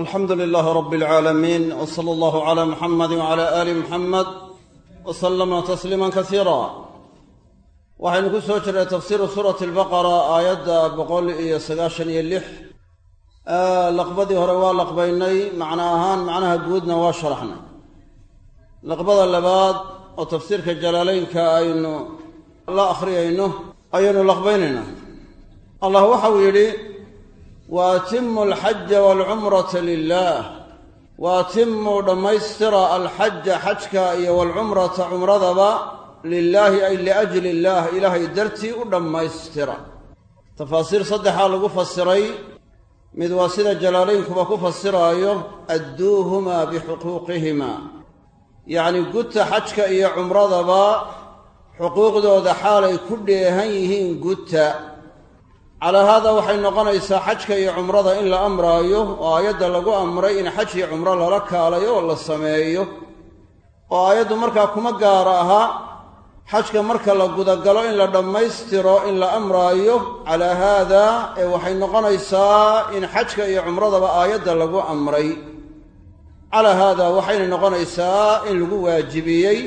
alxamdu lilaahi rabbi alcaalamiin w sala allahu calaa muxamadi wcala aali muxamed wa sallama tasliiman kasiira waxaynu ku soo jirnay tafsiiru suurati albaqara aayadda boqol iyo sagaashan iyo lix. Laqbadii hore waa laqbaynay macno ahaan macnaha guudna waa sharaxnay. Laqbada labaad oo tafsiirka jalaalaynka aynu la akhriyayno ayaynu laqbaynaynaa. Allah waxau yidhi wa atimu alxaja waalcumrata lilaah wa atimuu dhammaystira alxaja xajka iyo waalcumrata cumradaba lilaahi ay liajli illaah ilaahay dartii u dhammaystira tafaasiir saddexaa lagu fasiray mid waa sida jalaalaynkuba ku fasiraayo adduuhumaa bixuquuqihimaa yacni gudta xajka iyo cumradaba xuquuqdooda xaalay ku dheehan yihiin gudta calaa haada waxay noqonaysaa xajka iyo cumrada in la amraayo oo aayadda lagu amray in xaj iyo cumro lala kaalayo oo la sameeyo. Oo aayaddu markaa kuma gaara ahaa xajka marka la gudagalo in la dhammaystiro in la amraayo calaa haada ee waxay noqonaysaa in xajka iyo cumradaba aayadda lagu amray. Calaa haada waxayna noqonaysaa in lagu waajibiyey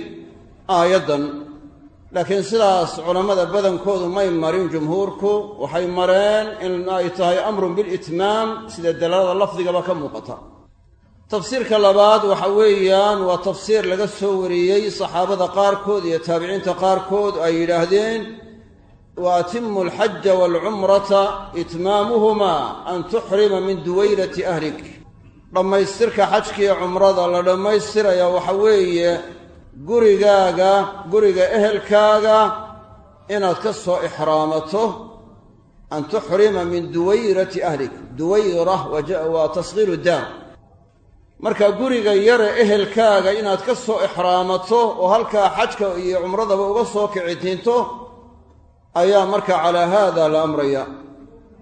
aayaddan laakiin sidaas culammada badankoodu may marin jumhuurku waxay mareen in ay tahay amrun bilitmaam sida dalaalada lafdigaba ka muuqata. Tafsiirka labaad waxa weeyaan waa tafsiir laga soo wariyey saxaabada qaarkood iyo taabiciinta qaarkood ay yidhaahdeen wa atimu alxaja waalcumrata itmaamuhumaa an tuxrima min duwayrati ahlik. Dhammaystirka xajkiiyo cumrada la dhammaystiraya waxa weeye gurigaaga guriga ehelkaaga inaad ka soo ixraamato an tuxrima min duwayrati ahlik. Duwayra waa tasgiiru daar. Marka guriga yare ehelkaaga inaad ka soo ixraamato oo halkaa xajka iyo cumradaba uga soo kicitinto ayaa marka calaa haada la amraya.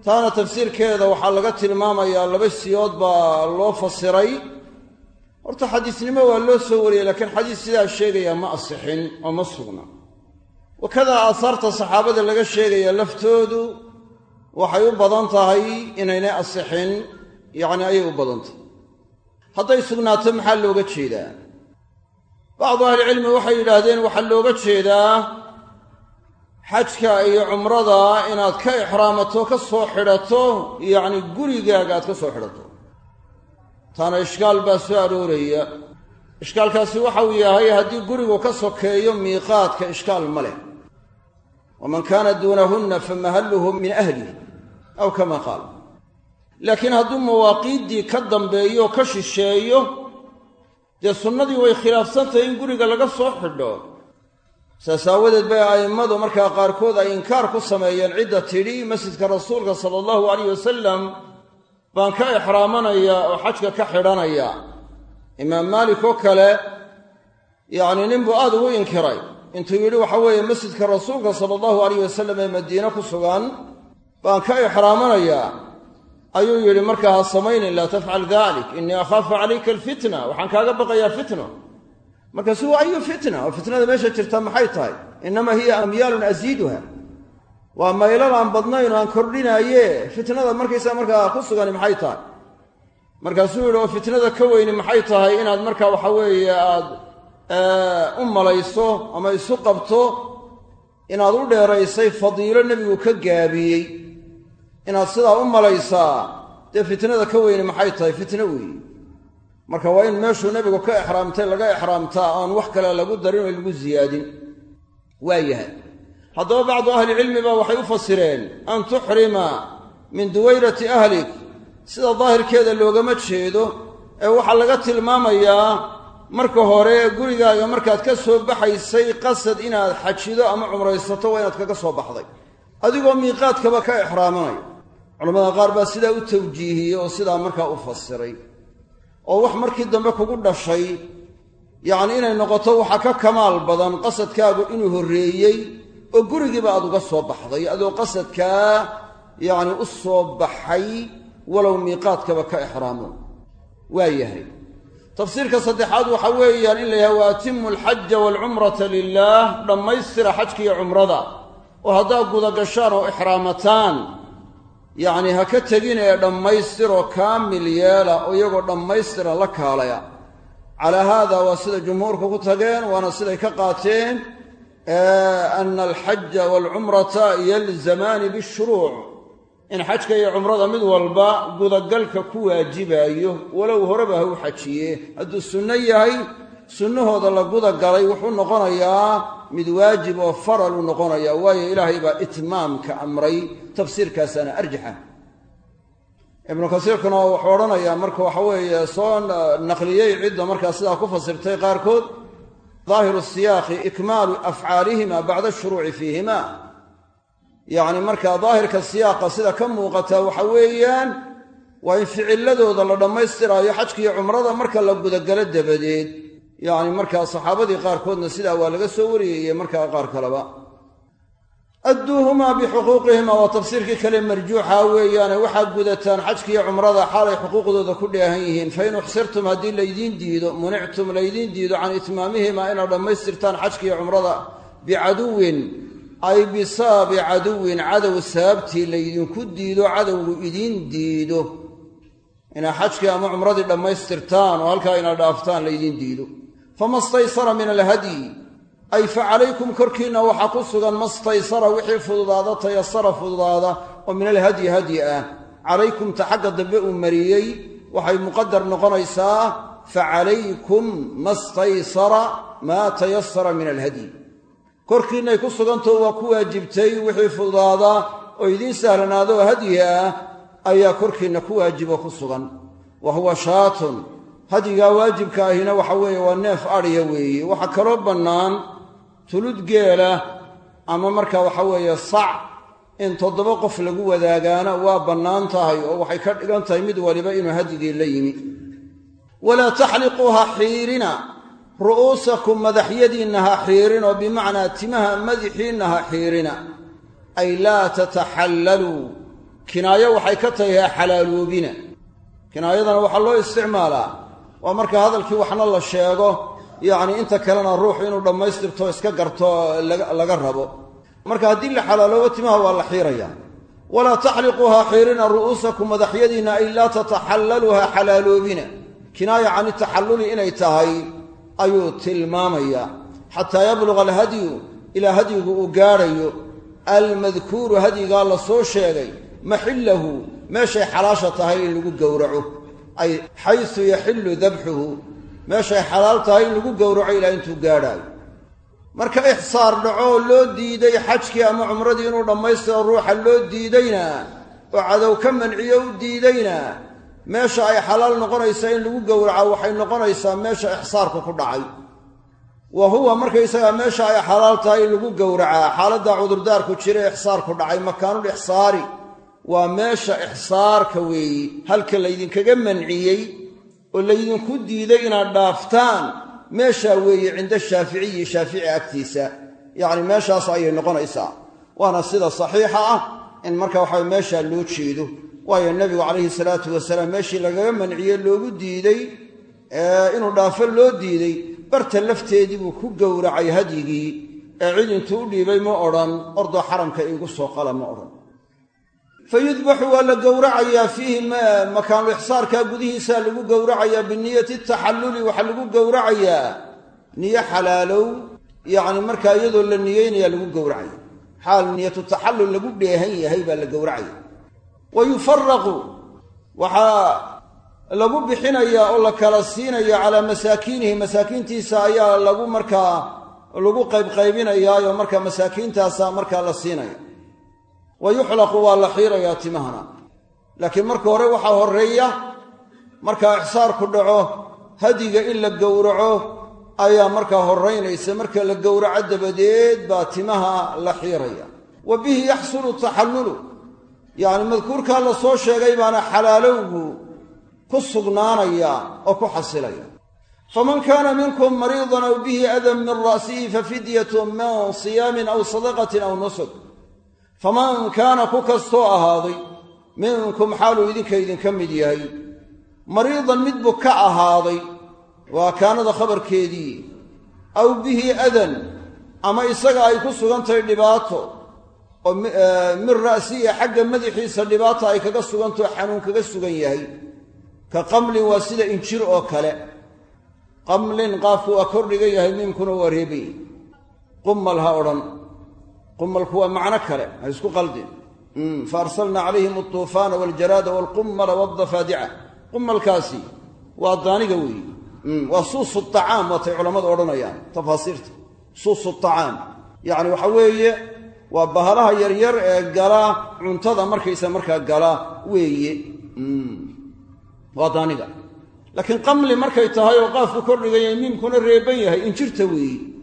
Taana tafsiirkeeda waxaa laga tilmaamayaa laba siyood baa loo fasiray horta xadiisnimo waa loo soo wariyey laakiin xadiis sidaa sheegaya ma asixin oo ma sugna. Wakadaa aahaarta saxaabada laga sheegaya laftoodu waxay u badan tahay inaynay asixin yacni ayay u badan tahay. Hadday sugnaato maxaa looga jeedaa? Bacdu ahlicilmi waxay yidhaahdeen waxaa looga jeedaa xajka iyo cumrada inaad ka ixraamato ka soo xidhato yacni gurigaaga aad ka soo xidhato taana ishkaal baa soo arooraya. Ishkaalkaasi waxau yahay haddii gurigu ka sokeeyo miiqaadka ishkaal ma leh. Waman kaana duunahunna famahalluhu min ahlih aw kama qaal. Laakiin hadduu mawaaqiiddii ka dambeeyo ka shisheeyo dee sunnadii way khilaafsantahay in guriga laga soo xidho. Saas aawadeed bay a'immadu markaa qaarkood ay inkaar ku sameeyeen cidda tidhi masjidka rasuulka sala allahu alayh wasalam baan ka ixraamanayaa oo xajka ka xidhanaya imaam maalik oo kale yacnii nin buu aad ugu inkiray. Intuu yidhi waxa weeye masjidka rasuulka sala allahu alayh wasalam ee madiine ku sugan baan ka ixraamanayaa. Ayuu yidhi markaa ha samaynin laa tafcal dalik innii akhaafu calayka alfitna. Waxaan kaaga baqayaa fitno. Markaasu waa ayu fitna? Oo fitnada meesha jirta maxay tahay? Innamaa hiya amyaalun asiiduha waa maylal aan badnayn aan kordhinaaye fitnada markaysaa markaa ku sugani maxay tahay? Markaasuu yidhi oo fitnada ka weyni maxay tahay inaad markaa waxa weeye aad u malayso ama isu qabto inaad u dheeraysay fadiilo nebigu ka gaabiyey. Inaad sidaa u malaysaa dee fitnada ka weyni maxay tahay? Fitno weeye marka waa in meeshuu nebigu ka exraamtay laga exraamtaa aan wax kale lagu darin oo lagu siyaadin waa yahay haddaba bacdu ahlicilmi baa waxay u fasireen an tuxrima min duwayrati ahlik. Sida daahirkeeda loogama jeedo ee waxaa laga tilmaamayaa marka hore gurigaaga markaad ka soo baxaysay qasad inaad xajido ama cumraysato waa inaad kaga soo baxday. Adigoo miiqaadkaba ka exraamanaya culamada qaar baa sidaa u tawjiihiyey oo sidaa markaa u fasiray. Oo wax markii dambe kugu dhashay yacni inay noqoto waxa ka kamaal badan qasadkaagu inuu horreeyey oo gurigiiba aad uga soo baxday adoo qasadkaa yacni u soo baxay walow miiqaadkaba ka exraamo waa yahay. Tafsiirka saddexaad waxa weeyaan in la yahay wa atimu alxaja waalcumrata lilaah dhammaystira xajka iyo cumrada. Oo haddaad gudagashaan oo ixraamataan yacni ha ka tegin ee dhammaystiroo kaamil yeela oo iyagoo dhammaystira la kaalaya. Calaa haada waa sida jumhuurku ku tageen waana siday ka qaateen ana alxaja waalcumrata yalzamaani bishuruuc in xajka iyo cumrada mid walba gudagalka ku waajibaayo walow horeba ha u xajiye hadduu sunno yahay sunnahooda la gudagalay wuxuu noqonayaa mid waajib oo faral u noqonaya waayo ilaahay baa itmaamka amray tafsiirkaasaana arjaxa ibnu kasiirkuna wuxuu odhanayaa marka waxa weeye soo naqliyey cidda markaa sidaa ku fasirtay qaarkood daahiru siyaaqi ikmaalu afcaalihima bacda ashuruuci fiihima. Yacni markaa daahirka siyaaqa sida ka muuqata waxa weeyaan waa in ficiladooda la dhammaystiraayo xajkiiyo cumrada marka la gudagalo dabadeed. Yacni markaa saxaabadii qaarkoodna sidaa waa laga soo wariyey iyo markaa qaar kaleba adduuhumaa bixuquuqihima waa tafsiirkii kale marjuuxa weeyaane waxaad gudataan xajkiiyo cumrada xaalay xuquuqdooda ku dheehan yihiin fa in uxsirtum haddii laydiin diido munictum laydiin diido can itmaamihima inaad dhammaystirtaan xajkiiyo cumrada bicaduwin ay bisababi caduwin cadow sababtii laydinku diido cadowgu idiin diido inaad xajkii ama cumradii dhammaystirtaan oo halkaa inaad dhaaftaan laydiin diido fama staysara min alhadyi ay fa calaykum korkiinna waxaa ku sugan mastaysara wixii fududaada tayasara fududaada oo min alhadyi hadyi ah. Calaykumta xagga dambe uu mariyey waxay muqadar noqonaysaa fa calaykum mastaysara maa tayasara min alhadyi korkiinnay ku sugantao waa ku waajibtay wixii fududaada oo idiin sahlanaadoo hadyi ah ayaa korkiinna ku waajibo ku sugan. Wa huwa shaatun. Hadyigaa waajibka ahina waxa weeye waa neef adhiya weeye waxaa kaloo bannaan tulud geela ama marka waxa weeye sac in toddoba qof lagu wadaagaana waa bannaan tahay oo waxay ka dhigan tahay mid waliba inuu hadyigii la yimi. Walaa taxliquu ha xiirina ru'uusakum madaxyadiinna ha xiirin oo bimacnaa timaha madaxiinna ha xiirina. Ay laa tataxallaluu kinaayo waxay ka tahay ha xalaaloobina. Kinaayadana waxaa loo isticmaalaa. Waa marka hadalkii waxna la sheego yacni inta kalena ruuxu inuu dhammaystirto iska garto laga rabo. Marka haddii la xalaaloobo timaha waa la xiiraya walaa taxliquu ha xiirina ru'uusakum madaxyadiinna ay laa tataxallaluu ha xalaaloobina. Kinaaya cani taxalluli inay tahay ayuu tilmaamayaa xataa yabluga alhadyu ilaa hadyigu uu gaadhayo almadkuuru hadyigaa la soo sheegay maxillahu meeshay xalaasha tahay in lagu gowraco. Ay xaysu dabxuhu meeshay xalaal tahay in lagu gowraco ilaa intuu gaadhaayo. Marka ixsaar dhacoo loo diiday xajkii ama cumradii inuu dhammaystiro ruuxa loo diidayna oo cadow ka manciyo u diidayna meesha ay xalaal noqonaysa in lagu gowraco waxay noqonaysaa meesha ixsaarku ku dhacay. Wa huwa markaysagaa meesha ay xalaal tahay in lagu gowracaa xaaladda cudurdaarku jira ixsaarku dhacay. Makaanul ixsaari waa meesha ixsaarka weeye halka laydinkaga manciyey oo laydinku diiday inaad dhaaftaan meeshaa weeye cinda shaaficiyi shaafici agtiisa. Yacni meeshaas ayay noqonaysaa. Waana sida saxiixa ah in marka waxa meeshaa loo jeedo. Waayo nebigu calayhi salaatu wasalaam meeshii lagaga manciyey loogu diiday inuu dhaafo loo diiday barta lafteedii buu ku gowracay hadyigii ee cid intuu u dhiibay ma odhan ordoo xaramka iigu soo qala ma odhan fa yudbaxu waa la gowracayaa fiihi makaanu ixsaarkaa gudihiisaa lagu gowracayaa biniyati taxalluli waxaa lagu gowracayaa niyo xalaalow yacni markaa iyadoo la niyeynaya lagu gowracaya xaal niyatu taxallul lagu dheehan yahay baa la gowracaya. Wa yufaraqu waxaa lagu bixinayaa oo la kala siinaya calaa masaakiinihi masaakiintiisa ayaa lagu markaa lagu qaybqaybinayaayoo markaa masaakiintaasaa markaa la siinaya wa yuxlaqu waa la xiirayaa timahana laakiin marka hore waxaa horreeya markaa ixsaarku dhaco hadiga in la gowraco ayaa markaa horraynaysa marka la gowraco dabadeed baa timaha la xiiraya wa bihi yaxsulu taxallulu yacni madkuurkaa la soo sheegay baana xalaalowgu ku sugnaanaya oo ku xasilaya faman kaana minkum mariidan aw bihi adan min ra'sihi fafidyatu min siyaamin aw sadaqatin aw nusuk faman kaana ku kastoo ahaaday minkum xaaluu idinka idinka mid yahay mariidan mid buu ka ahaaday waa kaanada khabarkeedii. Aw bihi adan ama isaga ay ku sugan tahay dhibaato oo min ra'sihi xagga madaxiisa dhibaata ay kaga sugantao xanuun kaga sugan yahay. Ka qamlin waa sida injir oo kale. Qamlin qaafku waa kordhigan yahay miimkuna waa reebay qumal ha odhan qumalku waa macno kale ha isku qaldin. Fa arsalnaa calayhim altuufaana waljaraada waalqummala waadafaadica qumalkaasi waa daaniga weeye waa suusu acaam waatay culammadu odhanayaan tafaasiirta. Suusu acaam yacni waxa weeye waa bahalaha yaryar ee gala cuntada markaysa markaa gala weeye. Waa daaniga. Laakiin qamli markay tahay oo qaafku kordhigan yahay reeban yahay injirta weeye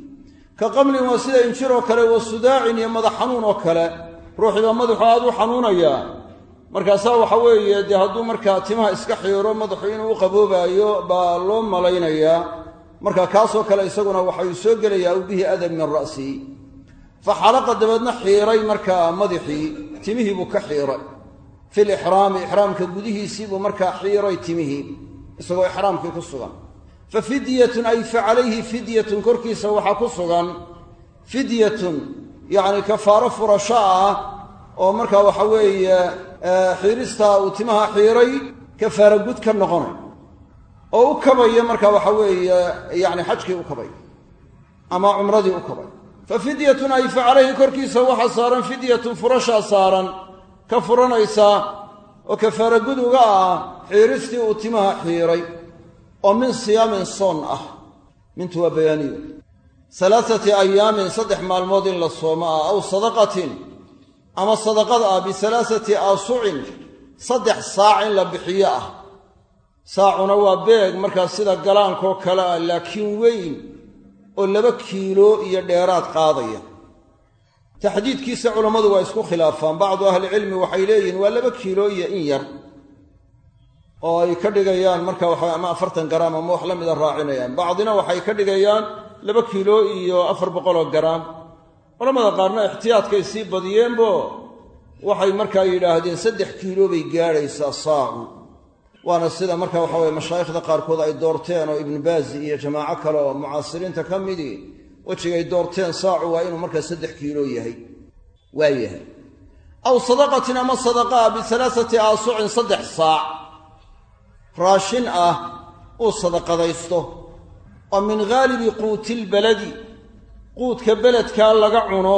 ka qamlin waa sida injir oo kale wa sudaacin iyo madax xanuun oo kale. Ruuxii baa madaxu aad u xanuunayaa markaasaa waxa weeye dee hadduu markaa timaha iska xiiro madaxu inuu u qaboobaayo baa loo malaynayaa marka kaasoo kale isaguna waxau soo gelayaa bihi adam min ra'si. Fa xalaqa dabeedna xiiray markaa madaxii timihii buu ka xiiray. Fil ixraami ixraamka gudihiisii buu markaa xiiray timihii isagoo ixraamkii ku sugan fa fidyatun ay fa calayhi fidyatun korkiisa waxaa ku sugan fidyatun yacni kafaaro furasho ah oo markaa waxa weeye xiiristaa uu timaha xiiray kafaara gud ka noqonay oo u kabaya marka waxa weeye yacni xajkii u kabay ama cumradii u kabay. Fa fidyatun ay fa calayhi korkiisa waxaa saaran fidyatun furashaa saaran ka furanaysa oo uga ah xiiristii uu timaha xiiray oo min siyaamin soon ah. Mintu waa bayaaniyo. Salaasati ayaamin saddex maalmood in la soomo ah aw sadaqatin ama sadaqada ah bisalaasati aasucin saddex saac in la bixiyo ah. Saacuna waa beeg markaas sida galaankoo kale ah laakiin weyn oo laba kiilo iyo dheeraad qaadaya. Taxdiidkiisa culammadu waa isku khilaafaan. Bacdu ahlicilmi waxay leeyihiin waa laba kiilo iyo in yar oo ay ka dhigayaan marka waxa ama afartan garaam ama wax la mida raacinayaan bacdina waxay ka dhigayaan laba kiilo iyo afar boqoloo garaam culamada qaarna ixtiyaadkay sii badiyeenbo. Waxay markaa yidhaahdeen saddex kiilo bay gaadhaysaa saacu. Waana sida marka waxa weye mashaayikhda qaarkood ay doorteen oo ibnu baazi iyo jamaaco kale oo mucaasiriinta ka midii wejigay doorteen saacu waa inuu markaa saddex kiilo yahay. Waa yahay. Aw sadaqatin ama sadaqaa bisalaasati aasucin saddex saac raashin ah uu sadaqadaysto. Oo min haalibi quutilbaladi quudka beledkaa laga cuno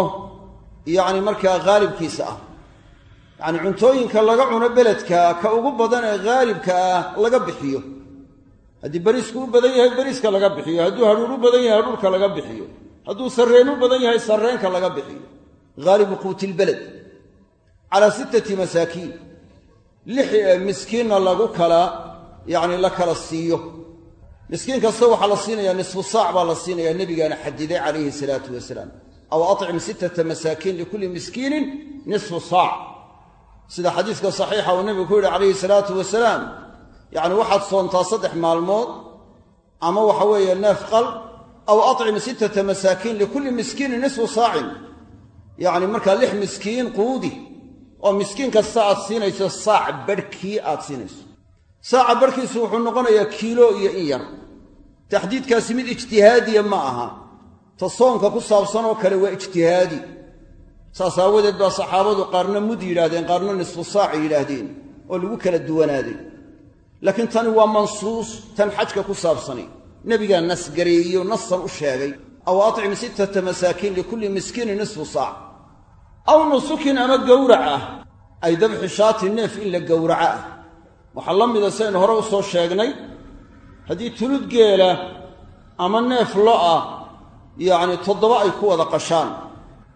yacni markaa haalibkiisa ah. Yacni cuntooyinka laga cuno beledka ka ugu badan ee haalibka ah laga bixiyo. Haddii beriisku u badan yahay beriiska laga bixiyo. Hadduu hadhuur u badan yahay hadhuurka laga bixiyo. Hadduu sarreen u badan yahay sarreenka laga bixiyo. Haalibu quutilbeled calaa sittati masaakiin. Lix miskiinna lagu kala yacni la kala siiyo. Miskiin kasta waxaa la siinayaa nisfu saac baa la siinayaa nebigaana xadiday calayhi salaatu wasalaam. Aw acim sittata masaakiin likulli miskiinin nisfu saac. Sida xadiiska saxiixa uu nebigu ku yidhi calayhi salaatu wasalaam yacni waxaad soontaa saddex maalmood ama waxa weeye neef qal aw acim sittata masaakiin likulli miskiinin nisfu saacin. Yacni markaa lix miskiin quudi oo miskiin kasta aad siinayso saac barhkii aad siinayso saaca barhkiisu wuxuu noqonayaa kiilo iyo in yar. Taxdiidkaasi mid ijtihaadiya ma aha. Ta soonka ku saabsan oo kale waa ijtihaadi. Saas aawadeed baa saxaabadu qaarna mud yidhaahdeen qaarna nisfu saaci yidhaahdeen oo lagu kala duwanaaday. Laakiin tani waa mansuus tan xajka ku saabsani. Nebigaa nasgareeyo nasan u sheegay. Aw acim sittata masaakiin likulli miskiinin nisfu saac. Aw nusukin ama gowrac ah ay dabxi shaati neef in la gowraco ah waxaa la mida saynu hore u soo sheegnay haddii tulud geela ama neef lo'ah yacni toddoba ay ku wada qashaan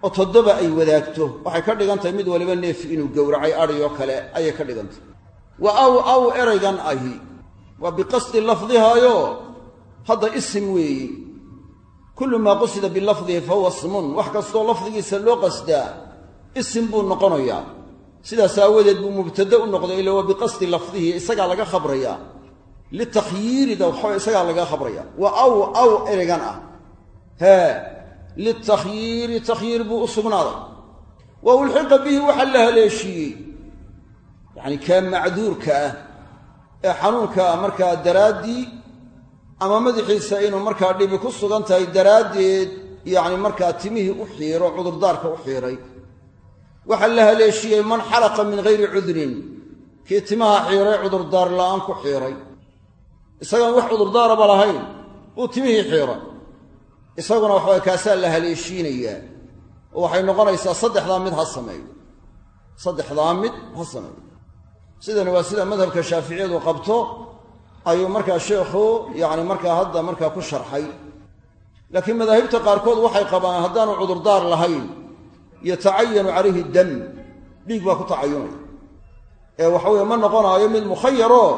oo toddoba ay wadaagto waxay ka dhigan tahay mid waliba neef inuu gowracay adhiyoo kale ayay ka dhigantahy wa aw aw eraygan ahi waa biqasdi lafdihaayo hadda isim weeyi. Kullu maa qusida bilafdihi fa huwa smun wax kastoo lafdigiisa loo qasdaa isim buu noqonayaa sidaas aawadeed buu mubtade u noqday ila waa biqasdi lafdihi isagaa laga khabrayaa litakhyiirida waxaba isagaa laga khabraya. Wa aw aw ereygan ah. Hee litakhyiiri takhyiir buu u sugnaaday. Wa ulxiqa bihi waxaa la haleeshiiyey yacni kaa macduurka ah ee xanuunka markaa daraaddii ama madaxiisa inuu markaa dhibi ku sugan tahay daraaddeed yacni markaa timihii u xiiro cudurdaarka u xiiray waxaa la haleeshiyey man xalaqa min hayri cudrin. Kii timaha xiiray cudurdaar la'aan ku xiiray. Isagaan wax cudurdaaraba lahayn uu timihii xiiray. Isaguna waxbaa kaasaa la haleeshiinayaa oo waxay noqonaysaa saddexdaa mid ha sameeyo saddexdaa mid ha sameeyo sidani waa sida madhabka shaaficiyadu qabto ayuu markaa sheekhu yacni markaa hadda markaa ku sharxay. Laakiin madaahibta qaarkood waxay qabaan haddaanu cudurdaar lahayn yatacayanu calayhi dam dhiig baa ku tacayunaya. Ee waxa weye ma noqonaayo mid mukhayaroo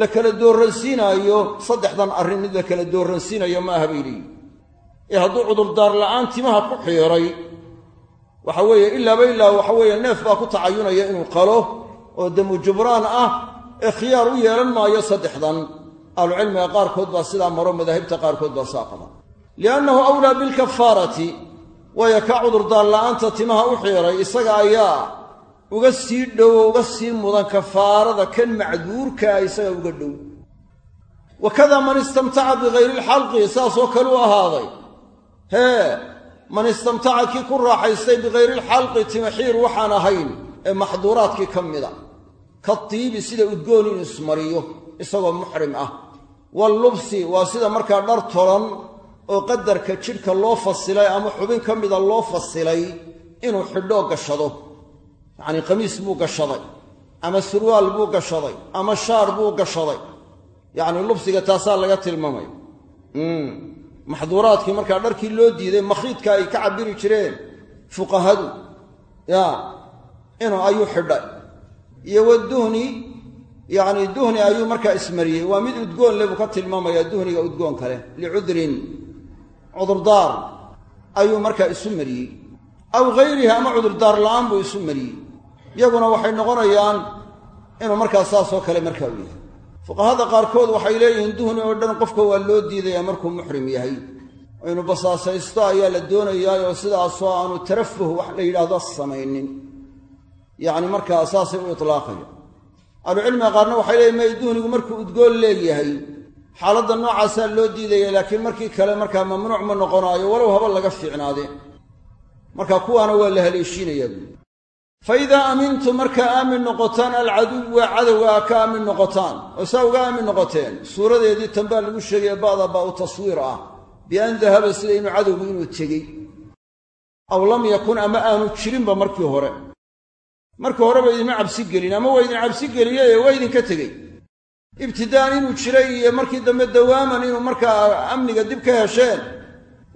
la kala dooransiinaayo saddexdan arrin mid la kala dooransiinayo ma aha bay leeyihiin ee hadduu cudurdaar la'aan timaha ku xiiray waxa weeye ilaaba ilaa waxa weeye neef baa ku tacayunaya inuu qalo oo damu jubraan ah ee khiyaar u yeelan maayo saddexdan. Ahlucilmiga qaarkood baa sidaa maro madaahibta qaarkood baa saa qaba. Liannahu awlaa bilkafaarati waayo ka cudurdaar la'aanta timaha u xiiray isaga ayaa uga sii dhow oo uga sii mudan kafaarada kan macduurkaa isaga uga dhow. Wakada man istamtaca bikayri ilxalqi saasoo kale u ahaaday. Hee man istamtaca kii ku raaxaystay bikayri ilxalqi timaxiir waxaan ahayn ee maxduuraadkii ka mida. Ka tiibi sida udgoon inuu ismariyo isagoo muxrim ah. Wallubsi waa sida markaa dhar tolan oo qadarka jidhka loo fasilay ama xubin ka mida loo fasilay inuu xidhoo gashado. Yacnii qamiis buu gashaday ama surwaal buu gashaday ama shaar buu gashaday. Yacni lubsiga taasaa laga tilmaamay. Maxduuraadkii markaa dharkii loo diiday makhiidka ay ka cabiri jireen fuqahadu. Ya inuu ayuu xidhay. Iyo waduhni yacni duhni ayuu markaa ismariyey. Waa mid udgoon le buu ka tilmaamayaa duhniga udgoon kale licudrin cudurdaar ayuu markaa isu mariyey. Aw hayrihi ama cudurdaar la'aan buu isu mariyey. Yaguna waxay noqonayaan inuu markaa saasoo kale markaa u yahay. Fuqahada qaarkood waxay leeyihiin duhni oo dhan qofka waa loo diidayaa markuu muxrim yahay. Inu basaasaysto ayaa la doonayaa oo sidaasoo aanu tarafuh wax la yidhaahdo samaynin. Yacni markaa saasay u itlaaqaya ahlucilmiga qaarna waxay leeyihiin may duhnigu markuu udgoon leeyahay xaaladda noocaasaa loo diidaya laakiin markii kale markaa mamnuuc ma noqonaayo walow haba laga fiicnaadee marka kuwaana waa la haleeshiinayaa buuli fa idaa aamintum markaa aamin noqotaan alcaduwa cadowga a ka aamin noqotaan oo saa uga aamin noqoteen suuradeedii tanbaa lagu sheegaya ba'da baa u taswiir ah bian dahaba sida inuu cadowgu inuu tegey. Aw lam yakun ama aanu jirinba markii hore. Markii horeba idinma cabsi gelin ama waa idin cabsi geliyee waa idinka tegey ibtidaa'an inuu jiray iyo markii dambe dawaaman inuu markaa amniga dib ka hesheen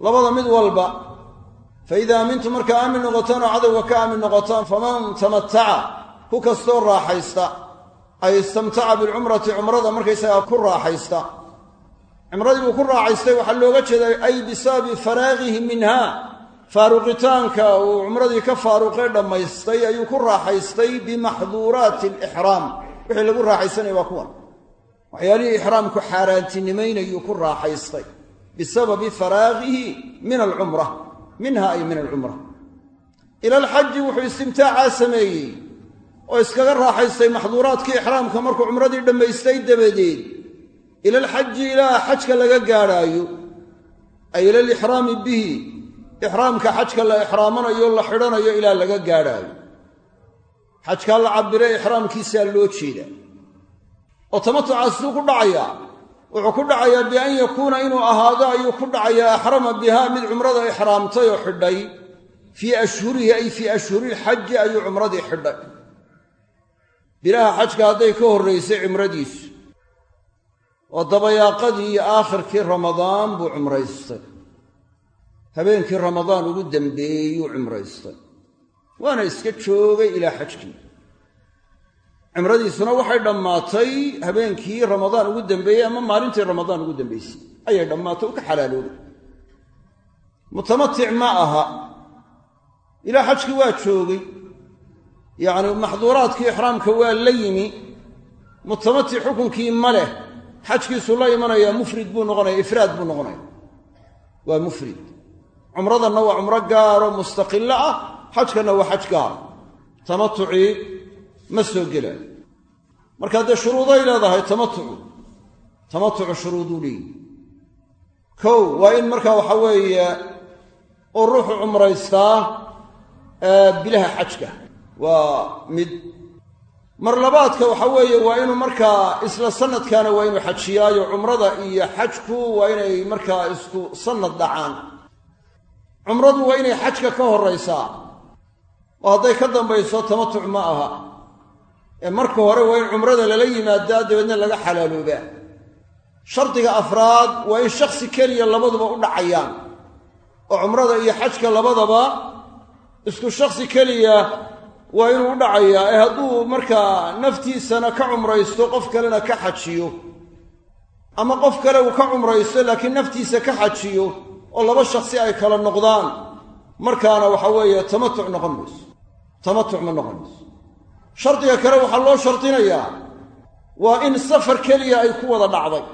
labada mid walba fa idaa aamintum markaa aamin noqotaan oo cadowga ka aamin noqotaan faman tamataca ku kastoo raaxaysta. Ay istamtaca bilcumrati cumrada markaysagaa ku raaxaysta. Cumradii buu ku raaxaystay waxaa looga jeedaa ay bisababi faraagihi minha. Faaruqitaanka uu cumradii ka faaruqee dhammaystay ayuu ku raaxaystay bimaxduuraati alixraam. Wixii lagu raaxaysanaya waa kuwan waxyaalihii ixraamku xaaraantinimaynayuu ku raaxaystay bisababi faraagihi min alcumra minha ay min alcumra. Ila alxaji wuxuu istimtaacaa sameeyey oo iskaga raaxaystay maxduuraadkii ixraamka markuu cumradii dhammaystay dabadeed. Ila alxaji ilaa xajka laga gaadhaayo ay ila alixraami bihi ixraamka xajka la ixraamanayo la xidhanayo ilaa laga gaadhaayo. Xajkaa la cabire ixraamkiisaa loo jeeda oo tamatucaasuu ku dhacayaa wuxuu ku dhacayaa bian yakuuna inuu ahaado ayuu ku dhacayaa axrama bihaa mid cumrada ixraamtay oo xidhay. Fii ashhurihi ay fii ashhuri lxaji ayuu cumradii xidhay. Bilaha xajka hadday ka horraysay cumradiisu oo dabayaaqadii iyo aakhirkii ramadaan buu cumraystay. Habeenkii ramadaan ugu dambeeyuu cumraystay. Waana iska joogay ilaa xajkii cimradiisuna waxay dhammaatay habeenkii ramadaan ugu dambeeyey ama maalintii ramadaan ugu dambaysay ayay dhammaatay u ka xalaaloobay mutamatic ma aha. Ilaa xajkii waa joogay. Yacni maxduuraadkii ixraamka waa la yimi. Mutamatic xukunkii ma leh. Xajkiisu la imanaya mufrid buu noqonaya ifraad buu noqonaya. Waa mufrid. Cumradanna waa cumro gaaro mustaqillo ah. Xajkanna waa xaj gaar tamatucii ma soo gelaayo marka dee shuruuday leedahay tamatucu. Tamatucu shuruuduu leeyihi kow waa in marka waxa weeye uu ruuxu cumraystaa bilaha xajka. Waa mid. Mar labaadka waxa weeye waa inuu markaa isla sanadkaana waa inuu xajiyaayo cumrada iyo xajku waa inay markaa isku sanad dhacaan. Cumradu waa inay xajka ka horraysaa. Oo hadday ka dambayso tamatuc ma aha ee marka hore waa in cumrada lala yimaadaa dabeedna laga xalaaloobaa shardiga afraad waa in shaksi keliya labaduba u dhacayaan. Oo cumrada iyo xajka labadaba isku shaksi keliya waa inuu u dhacayaa ee hadduu markaa naftiisana ka cumraysto qof kalena ka xajiyo. Ama qof kale uu ka cumraysto laakiin naftiisa ka xajiyo oo laba shaksi ay kala noqdaan. Markaana waxa weeye tamatuc noqon mayso. Tamatuc ma noqon mayso shardiga kale waxaa loo shardinayaa waa in safar keliya ay ku wada dhacday.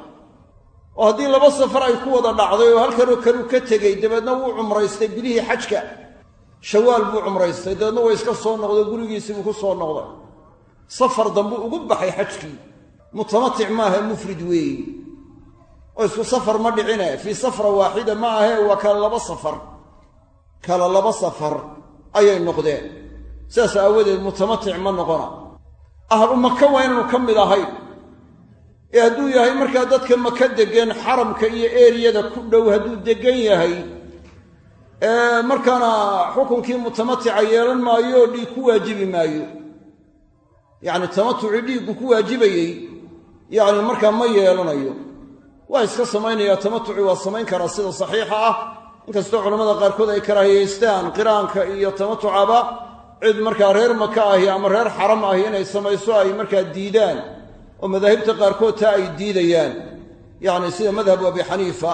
Oo haddii laba safar ay ku wada dhacday oo halkanoo kaleu ka tegey dabeedna wuu cumraystay bilihii xajka. Shawaal buu cumraystay dabeedna waa iska soo noqday gurigiisii buu ku soo noqday. Safar dambu ugu baxay xajkii. Mutamatic maaha mufrid weeyi. Oo isku safar ma dhicine fii safra waaxida ma ahee waa kala laba safar. Kala laba safar ayay noqdeen sidaas aawadeed mutamatic ma noqona. Ahlu maka waa inaanu ka mid ahayn. Ee hadduu yahay markaa dadka maka deggan xaramka iyo eeriyada ku dhow hadduu deggan yahay markaana xukunkii mutamatica yeelan maayo oo dhiig ku waajibi maayo. Yacni tamatucii dhiiggu ku waajibayey yacni markaa ma yeelanayo waa iska samaynayaa tamatuci waa samayn karaa sida saxiixa ah. Inkastoo culammada qaarkood ay karaahiyaystaan qiraanka iyo tamatucaba cid markaa reer maka ahi ama reer xaram ahi inay samayso ay markaa diidaan oo madaahibta qaarkood taa ay diidayaan. Yacni sida madhabu abi xaniifa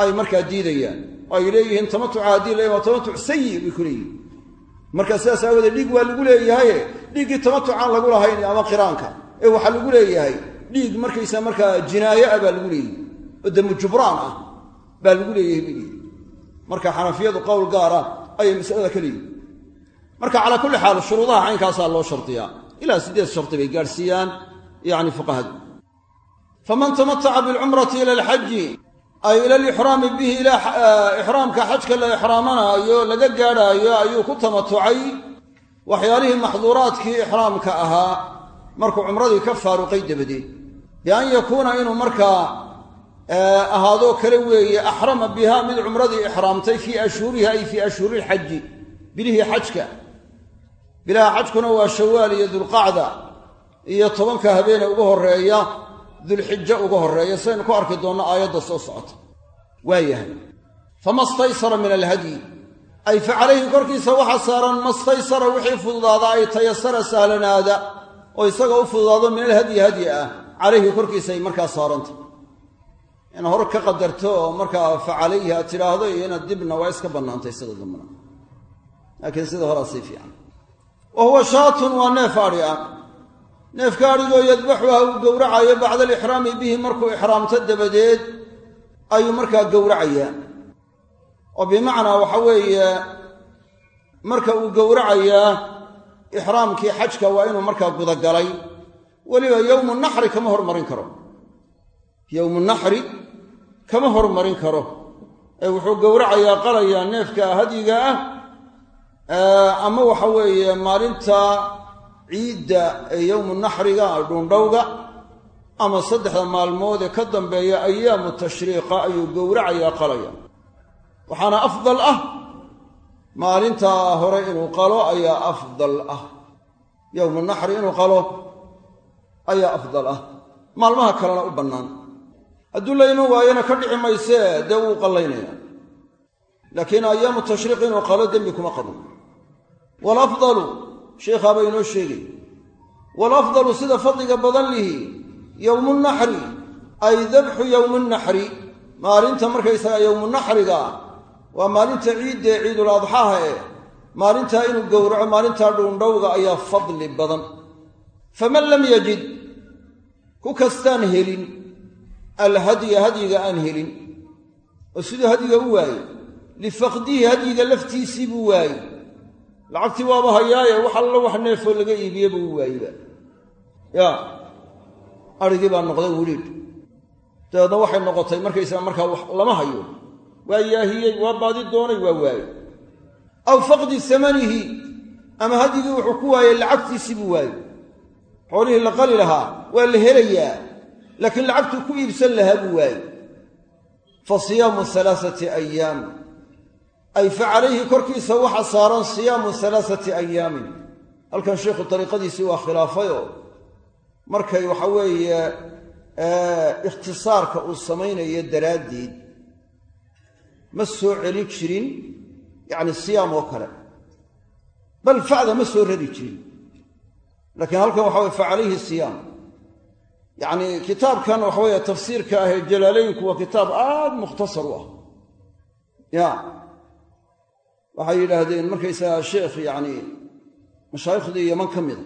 ay markaa diidayaan. Oo ay leeyihiin tamatuca haddii la waa tamatuc sayi bay ku leeyihiin marka sidaas aawoodee dhiig waa lagu leeyahaye dhiiggii tamatucaan lagu lahayn ama qiraanka. Ee waxaa lagu leeyahay. Dhiig markaysa markaa jinaaye ah baa lagu leeyahy oo damu jubraan ah baa lagu leeyahay bay marka xanafiyadu qowl gaar ah ayay masalada ka leeyihiin marka calaa kulli xaal shuruudaha caynkaasaa loo shardiyaa ilaa siddeed shardi bay gaadhsiiyaan yacni fuqahadu. Faman tamataca bilcumrati ila alxaji ay ila alixraami bihi ilaa ixraamka xajka la ixraamanaayo laga gaadhaayo ayuu ku tamatucay waxyaalihii maxduuraadkii ixraamka ahaa markuu cumradii ka faaruqay dabadeed. Bian yakuuna inuu markaa ahaadoo kale weeye axrama biha mid cumradii ixraamtay fii ashhuriha ay fii ashhuri lxaji bilihii xajka bilaha xajkuna waa shawaal iyo dulqacda iyo tobanka habeene ugu horreeya dulxijo uga horreeya sidaynu ku arki doonno aayadda soo socota. Waayahay fama staysara min alhadyi. Ay fa calayhi korkiisa waxa saaran mastaysara wixii fududaada ay tayasara sahlanaada oo isaga u fududaado min alhadyi hadyi ah. Calayhi korkiisa ay markaa saaranta. Inaad hor ka qadarto oo markaa fa calayhi aad tidhaahdo iyo inaad dibna waa iska bannaantay sida dambana laakiin sida horaa sii fiican wa huwa shaatun waa neef adhi ah neefka adhigoo yadbaxuha uu gowracayo bacda alixraami bihi markuu ixraamto dabadeed ayuu markaa gowracayaa oo bimacnaa waxa weeye marka uu gowracayaa ixraamkii xajka waa inuu markaa gudagalay weliba yowmu naxri kama hormarin karo yowmu naxri kama hormarin karo ee wuxuu gowracayaa qalayaa neefka hadyiga ah ama waxa weeye maalinta ciidda ee yowmu naxriga dhuundhowga ama saddexda maalmood ee ka dambeeya ayaamu tashriiqa ayuu gowracayaa qalaya. Waxaana afdal ah maalintaa hore inuu qalo ayaa afdal ah. Yowmu naxri inuu qalo ayaa afdal ah. Maalmaha kalena u bannaan. Hadduu la iman waayana ka dhici maysee dee wuu qallaynaya laakiin ayaamu tashriiq inuu qalo dembi kuma qabo walafdalu sheikhaaba inoo sheegay walafdalu sida fadliga badan lihi yowmu naxri ay dabxu yowmu naxri maalinta markaysaga yowmu naxriga waa maalinta ciiddae ciidul adxaaha eh maalintaa inuu gowraco maalintaa dhuundhowga ayaa fadli badan faman lam yajid ku kastaan helin alhadya hadyiga aan helin oo siduu hadyiga u waayey lifaqdihi hadyiga laftiisii buu waayey lacagtii waaba hayaaye wax allo wax neefoo laga iibiyeba u waayeba yaa adrhigii baa noqday weliid dabeedna waxay noqotay markaysaga markaa wax lama hayo. Waa yaahiyey waa baadi doonay waa waaye aw faqdi samanihi ama hadigii wuxuu ku waayey lacagtiisii buu waayey. Xoolihii la qali lahaa waa la helayaa laakiin lacagtuu ku iibsan lahaa buu waayey. Fa siyaamu alaaati ayaam ay fa calayhi korkiisa waxa saaran siyaamu alaaati ayaamin halkan sheikhu dariiqadiisii waa khilaafayoo markay waxa weeye ikhtisaarka uu samaynayo daraaddeed ma soo celin jirin yacni siyaam oo kale. Bal facda ma soo rari jirin. Laakiin halkan waxa weye fa calayhi siyaam. Yacni kitaabkan waxa weeye tafsiirka ah ee jalaalaynku waa kitaab aad mukhtasar u ah. Ya waxay yidhaahdeen markaysagaa sheekh yacni mashaaikhdii yaman ka mida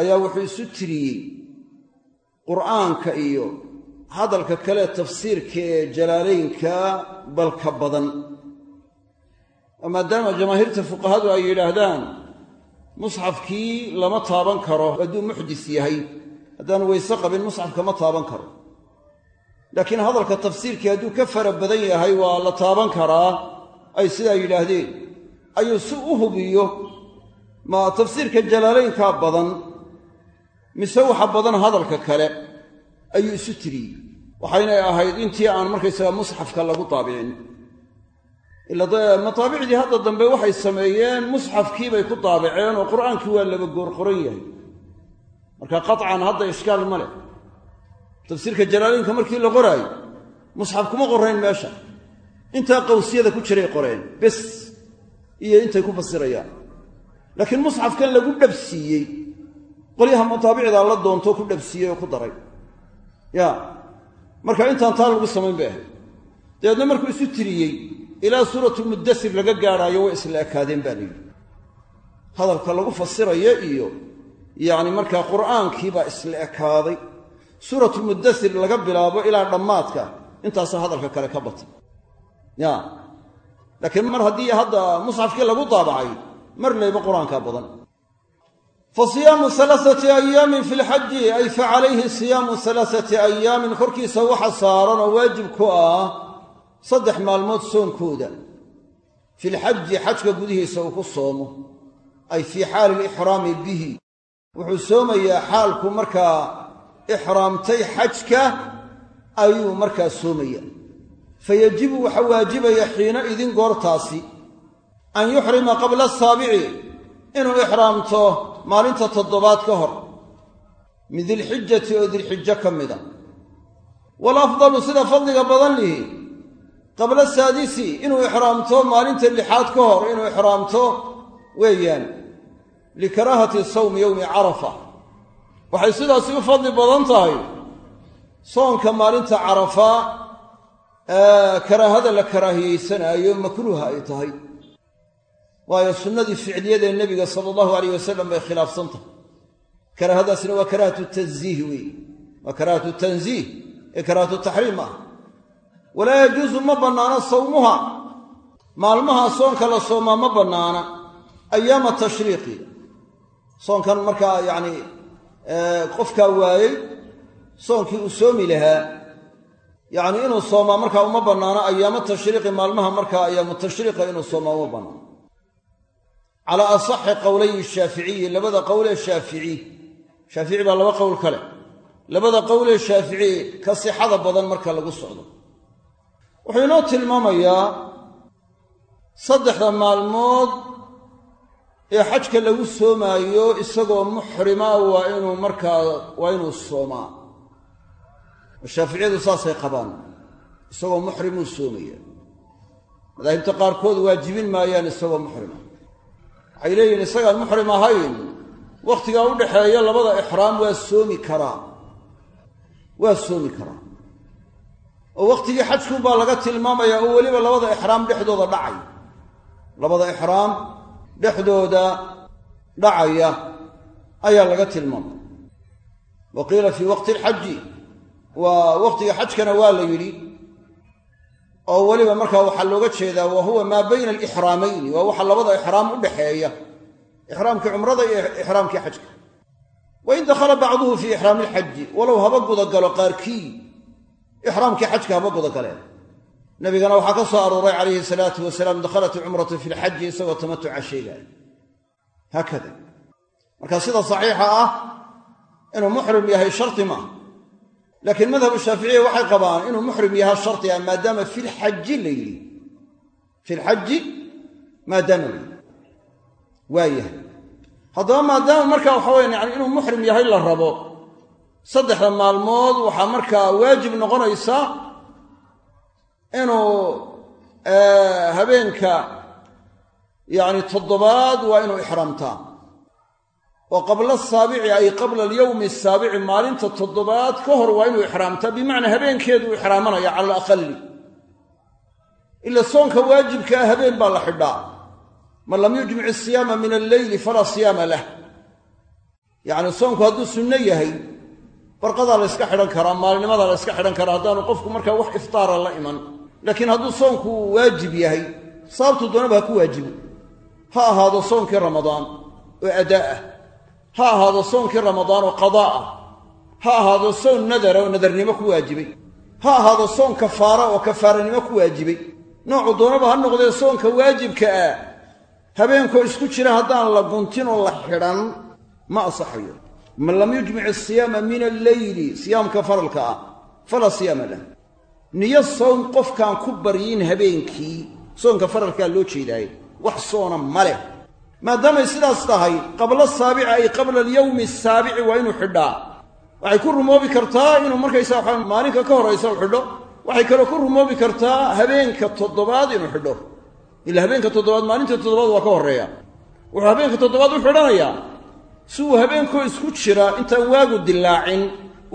ayaa wuxuu isu tiriyey qur'aanka iyo hadalka kale tafsiirka ee jalaalaynka balka badan. Oo maadaama jamaahiirta fuqahadu ay yidhaahdaan musxafkii lama taaban karo hadduu muxdis yahay. Haddaanu weyse qabin musxafka ma taaban karo. Laakiin hadalka tafsiirkii hadduu ka fara badan yahay waa la taaban karaa ay sidaa yidhaahdeen. Ayuu si u hubiyo ma tafsiirka jalaalaynkaa badan mise waxa badan hadalka kale ayuu isu tiriyey. Waxaynay ahayd intii aan markaysaga musxafka lagu taabicin mataabicdii hadda dambe waxay sameeyeen musxafkii bay ku daabiceen oo qur'aankii waa laba goor qoran yahay. Marka qaطcan hadda ishkaal ma leh. Tafsiirka jalaalaynka markii la qoraayo musxaf kuma qorayn meesha intaa qawsiyada ku jiray qoreen bes iyo intay ku fasirayaan. Laakiin musxafkan lagu dhabsiiyey qolyaha mataabicdaa la doontoo ku dhabsiiyey oo ku daray. Ya marka intaan taa lagu samayn bay ahayd dabeedna markuu isu tiriyey ilaa suuratulmuddasir laga gaadhaayo way isla ekaadeen baa layidhi hadalka lagu fasirayo iyo yacni markaa qur'aankiibaa isla ekaaday. Suuratulmuddasir laga bilaabo ilaa dhammaadka intaasoo hadalka kale ka batay ya. Laakiin mar haddii hadda musxafkii lagu daabacay mar layba qur'aankaa badan. Fa siyaamu alaaati ayaamin fi lxaji ay fa calayhi siyaamu alaaati ayaamin korkiisa waxa saaran oo waajib ku ah saddex maalmood soonkooda. Filxaji xajka gudihiisa uu ku soomo. Ay fii xaali lixraami bihi. Wuxuu soomayaa xaalku markaa ixraamtay xajka ayuu markaa soomaya fayajibu waxa waajibaya xiina idin goortaasi an yuxrima qabla asaabici inuu ixraamto maalinta toddobaad ka hor min dilxijati oo dilxijo ka mida. Walafdalu sida fadliga badan lihi qabla saadisi inuu ixraamto maalinta lixaad ka hor inuu ixraamto weeyaan likaraahati sawmi yowmi carafa. Waxay sidaasi u fadli badan tahay soonka maalinta carafa karaahada la karaahiyeysanaayo makruuha ay tahay. Waayo sunnadii ficliyadee nebiga sala allahu alayh wasalam bay khilaafsan tahay. Karaahadaasna waa karaahatu tanziih weeye waa karaahatu tanziih ee karaahatu taxriim ah. Walaa yajuusu ma bannaano sawmuha. Maalmaha soonka la soomaa ma bannaana. Ayaama tashriiqi. Soonkan markaa yacni qofkaa waayey soonkii uu soomi lahaa yacni inuu soomaa markaa uma bannaano ayaamo tashriiqi maalmaha markaa ayaamu tashriiqa inuu soomaa uma bannaano. Calaa asaxi qowlay shaaficiyi labada qowlee shaafici. Shaafici baa laba qowl kale labada qowlee shaafici ka sixada badan marka lagu socdo. Wuxuu inoo tilmaamayaa saddexda maalmood ee xajka lagu soomaayo isagoo muxrima waa inuu markaa waa inuu soomaa shaaficiyadu saasay qabaan isagoo muxrimuu soomaya madaahibta qaarkood waajibin maayaan isagoo muxrima waxay leeyihiin isagaan muxrim ahayn wakhtigaa u dhaxeeya labada ixraam waa soomi karaa. Waa soomi karaa. Oo wakhtigii xajkunbaa laga tilmaamayaa oo weliba labada ixraam dhexdooda dhacay. Labada ixraam dhexdooda dhacaya ayaa laga tilmaamaya wa qiila fii waqti alxaji waa wakhtiga xajkana waa la yidhi oo weliba markaa waxaa looga jeedaa wa huwa maa bayna alixraamayni waa waxa labada ixraam u dhexeeya ixraamkii cumrada iyo ixraamkii xajka. Wain dakhala bacduhu fii ixraami ilxaji walow haba gudagalo qaarkii ixraamkii xajka haba gudagaleen nabigana waxaa ka soo arooray calayhi salaatu wasalaam dakhalat cumratu fi lxaji isagoo tamatuca sheegaaya haakada. Marka sida saxiixa ah inuu muxrim yahay shardi maaha laakiin madhabu shaaficiya waxay qabaan inuu muxrim yaha shardi ah maadaama filxaji la yidhi. Filxaji maadaama la yidhi. Waa yahay. Haddaba maadaama marka waxa weya yani inuu muxrim yahay la rabo saddexda maalmood waxaa markaa waajib noqonaysa inuu habeenka yacni toddobaad waa inuu ixraamtaa oo qabla asaabici ay qabla alyowmi asaabici maalinta toddobaad ka hor waa inuu ixraamtaa bimacnaa habeenkeedu u ixraamanaya cala alaqali ila soonka waajibka ah habeen baa la xidhaa. Man lam yujmic asiyaama min alleyli falaa siyaama lah. Yacni soonku hadduu sunno yahay barqadaa la yska xidhan karaa maalinimadaa la yska xidhan karaa haddaanu qofku markaa wax iftaara la iman. Laakiin hadduu soonku waajib yahay sababtuu doonaba ha ku waajibo ha ahaado soonkii ramadaan oo adaa ah ha ahaado soonkii ramadaan oo qadaa ah. Ha ahaado soon nadara oo nadarnimo ku waajibay. Ha ahaado soon kafaara oo kafaaranimo ku waajibay. Noocu doonaba ha noqdee soonka waajibka ah. Habeenkoo isku jira haddaan la guntin oo la xidhan ma asaxayo. Man lam yujmic asiyaama min alleyli siyaamka faralka ah falaa siyaama lah. Niyo sown qofkaan ku baryin habeenkii soonka faralkaa loo jeedaaye wax soona ma leh maadaamay sidaas tahay qabla saabici ay qabla alyowmi asaabici waa inuu xidhaa. Waxay ku rumoobi kartaa inuu markaysaa waxa maalinka ka horaysa u xidho. Waxay kaloo ku rumoobi kartaa habeenka toddobaad inuu xidho. Ila habeenka toddobaad maalinta toddobaad waa ka horreeya. Wuxuu habeenka toddobaad u xidhanayaa. Si uu habeenkoo isku jira intaan waagu dilaacin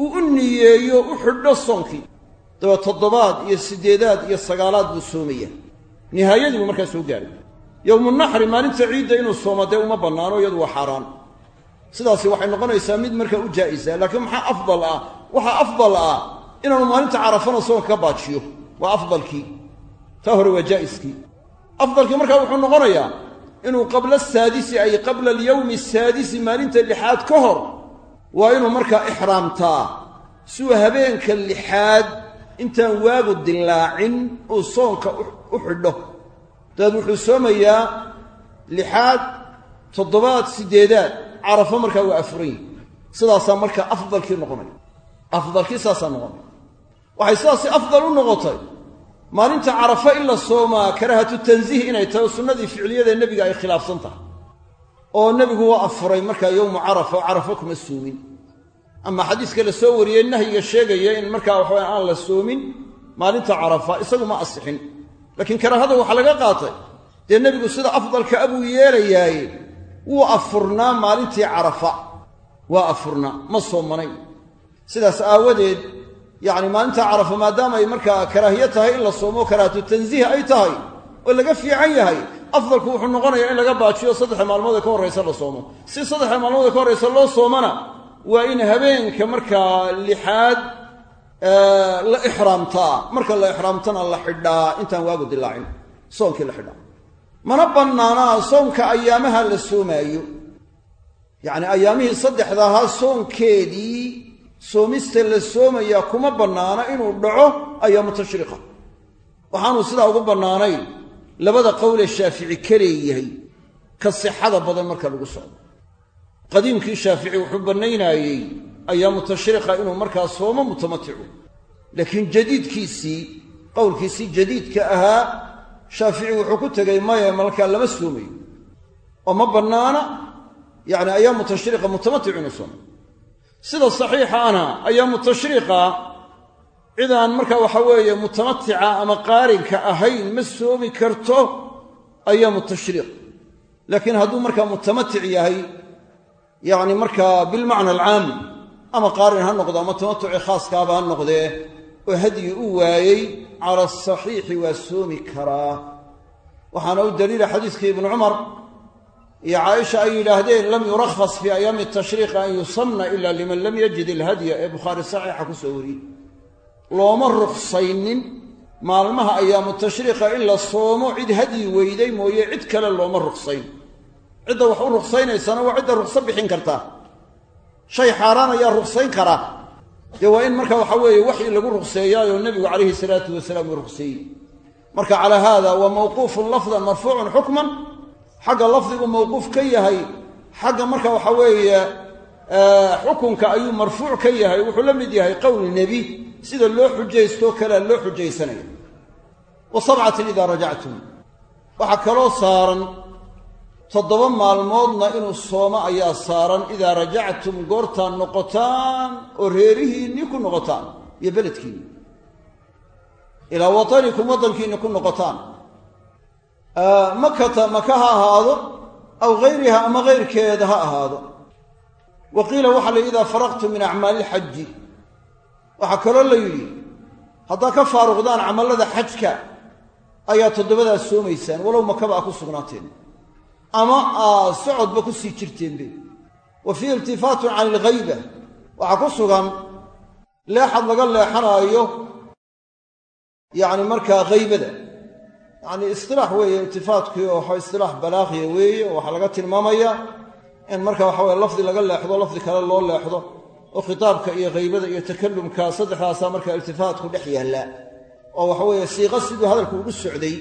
uu u niyeeyo u xidho soonkii daba toddobaad iyo siddeedaad iyo sagaalaad buu soomaya nihaayadii buu markaa soo gaaray yowmunaxri maalinta ciidda inuu soomo dee uma bannaano iyadu waa xaaraan. Sidaasi waxay noqonaysaa mid markaa u jaa'isa laakiin maxaa afdal ah? Waxaa afdal ah inaanu maalinta carafana soonka ka baajiyo. Waa afdalkii. Taa hore waa jaa'iskii. Afdalkii markaa wuxuu noqonayaa inuu qabla asaadisi ay qabla alyowmi asaadisi maalinta lixaad ka hor waa inuu markaa ixraamtaa. Si uu habeenka lixaad intaan waagu dilaacin uu soonka u xidho dabeed wuxuu soomayaa lixaad toddobaad siddeedaad. Carafo markaa waa afuran yihi sidaasaa markaa afdalkii noqonaya afdalkii saasaa noqonaya waxay sidaasi afdal u noqotay. Maalinta carafo in la soomaa karaahatu tansiih inay tahay oo sunnadii ficliyadae nebiga ay khilaafsan tahay. Oo nebigu waa afuray markaa yowmu carafa oo carafo kuma soomin ama xadiiska la soo wariyey nahyiga sheegaya in markaa waxawa aan la soomin maalinta carafa isagu ma asixin laakiin karaahada waxaa laga qaatay. Dee nebigu sida afdalka abuu yeelayaaye wuu afurnaa maalintii carafa. Waa afurnaa ma soomanayn sidaas aawadeed yacni maalinta carafa maadaama ay markaa karaahiye tahay in la soomo karaahatu tansiih ay tahay oo laga fiican yahay afdalku wuxuu noqonayaa in laga baajiyo saddexda maalmood ee ka horraysa la soomo. Si saddexda maalmood ee ka horraysa loo soomana waa in habeenka markaa lixaad la ixraamtaa marka la ixraamtana la xidhaa intaan waagu dilaacin. Soonkii la xidhaa mana bannaanaa soomka ayaamaha la soomaayo yacni ayaamihii saddexda soonkeedii soomista la soomayaa kuma bannaana inuu dhaco ayaamu tashriiqa. Waxaanu sidaa ugu bannaanayn. Labada qowlee shaafici ka leeyahay ka sixada badan marka lagu socdo. Qadiimkii shaafici wuxuu bannaynaayey ayaamu tashriiqa inuu markaa soomo mutamaticu laakiin jadiidkiisii qowlkiisii jadiidka ahaa shaafici wuxuu ku tegay maya malkaa lama soomayo. Oo ma bannaana yacni ayaamu tashriiqa mutamaticu inuu soomo. Sida saxiixaana ayaamu tashriiqa cidaan markaa waxa weeye mutamatica ama qaarinka ahayn ma soomi karto ayaamu tashriiq laakiin hadduu markaa mutamatic yahay yacni markaa bilmacna alcaam ama qaarin ha noqdo ama tamatuci khaaskaaba ha noqdee oo hadyi u waayey cala asaxiixi waa soomi karaa waxaana u daliila xadiiskii ibnu cumar iyo caaisha ay yidhaahdeen lam yurakhas fii ayaami tashriiqi an yusamna ila liman lam yajid ilhadya ee bukhaari saxiixa ku soo wariyey. Looma ruksaynin maalmaha ayaamu tashriiqa in la soomo cid hadyi weyday mooye cid kale looma ruksayn cidda wax u ruksaynaysana waa cidda rukso bixin kartaa shay xaaraan ayaa ruksayn karaa dee waa in marka waxa weeye waxii lagu rukseeyaayoo nebigu calayhi salaatu wasalaam uu rukseeyey marka calaa haada waa mawquufun lafdan marfuucun xukman. Xagga lafdigu mawquuf ka yahay xagga marka waxa weeye xukunka ayuu marfuuc ka yahay. Wuxuu la mid yahay qowl nebi sida loo xujaystoo kalea loo xujaysanaya. Wa sabcatin idaa rajactum. Waxaa kaloo saaran toddoba maalmoodna inuu soomo ayaa saaran idaa rajactum goortaad noqotaan oo reerihiinnii ku noqotaan iyo beledkiinni. Ilaa watanikum waddankiinni ku noqotaan. Makata maka ha ahaado aw hayriha ama hayrkeeda ha ahaado. Wa qiila waxaa la yidhi idaa faraqtum min acmaali ilxaji waxaa kaloo la yidhi haddaad ka faaruqdaan camallada xajka ayaa toddobadaas soomaysaan walow makaba a ku sugnaateen ama aad socodba ku sii jirteenbe wa fiihi iltifaatun can ilghayba. Waxaa ku sugan leexad laga leexanaayo yacni markaa haybada yacni istilaax weeye iltifaatkii oo waxa istilaax balaaqiya weeye waxaa laga tilmaamayaa in marka waxa weye lafdi laga leexdo lafdi kale loo leexdo oo khitaabka iyo haybada iyo takallumka saddexdaasaa markaa iltifaatku dhex yaalla. Oo waxa weeye siiqa siduu hadalku ugu socday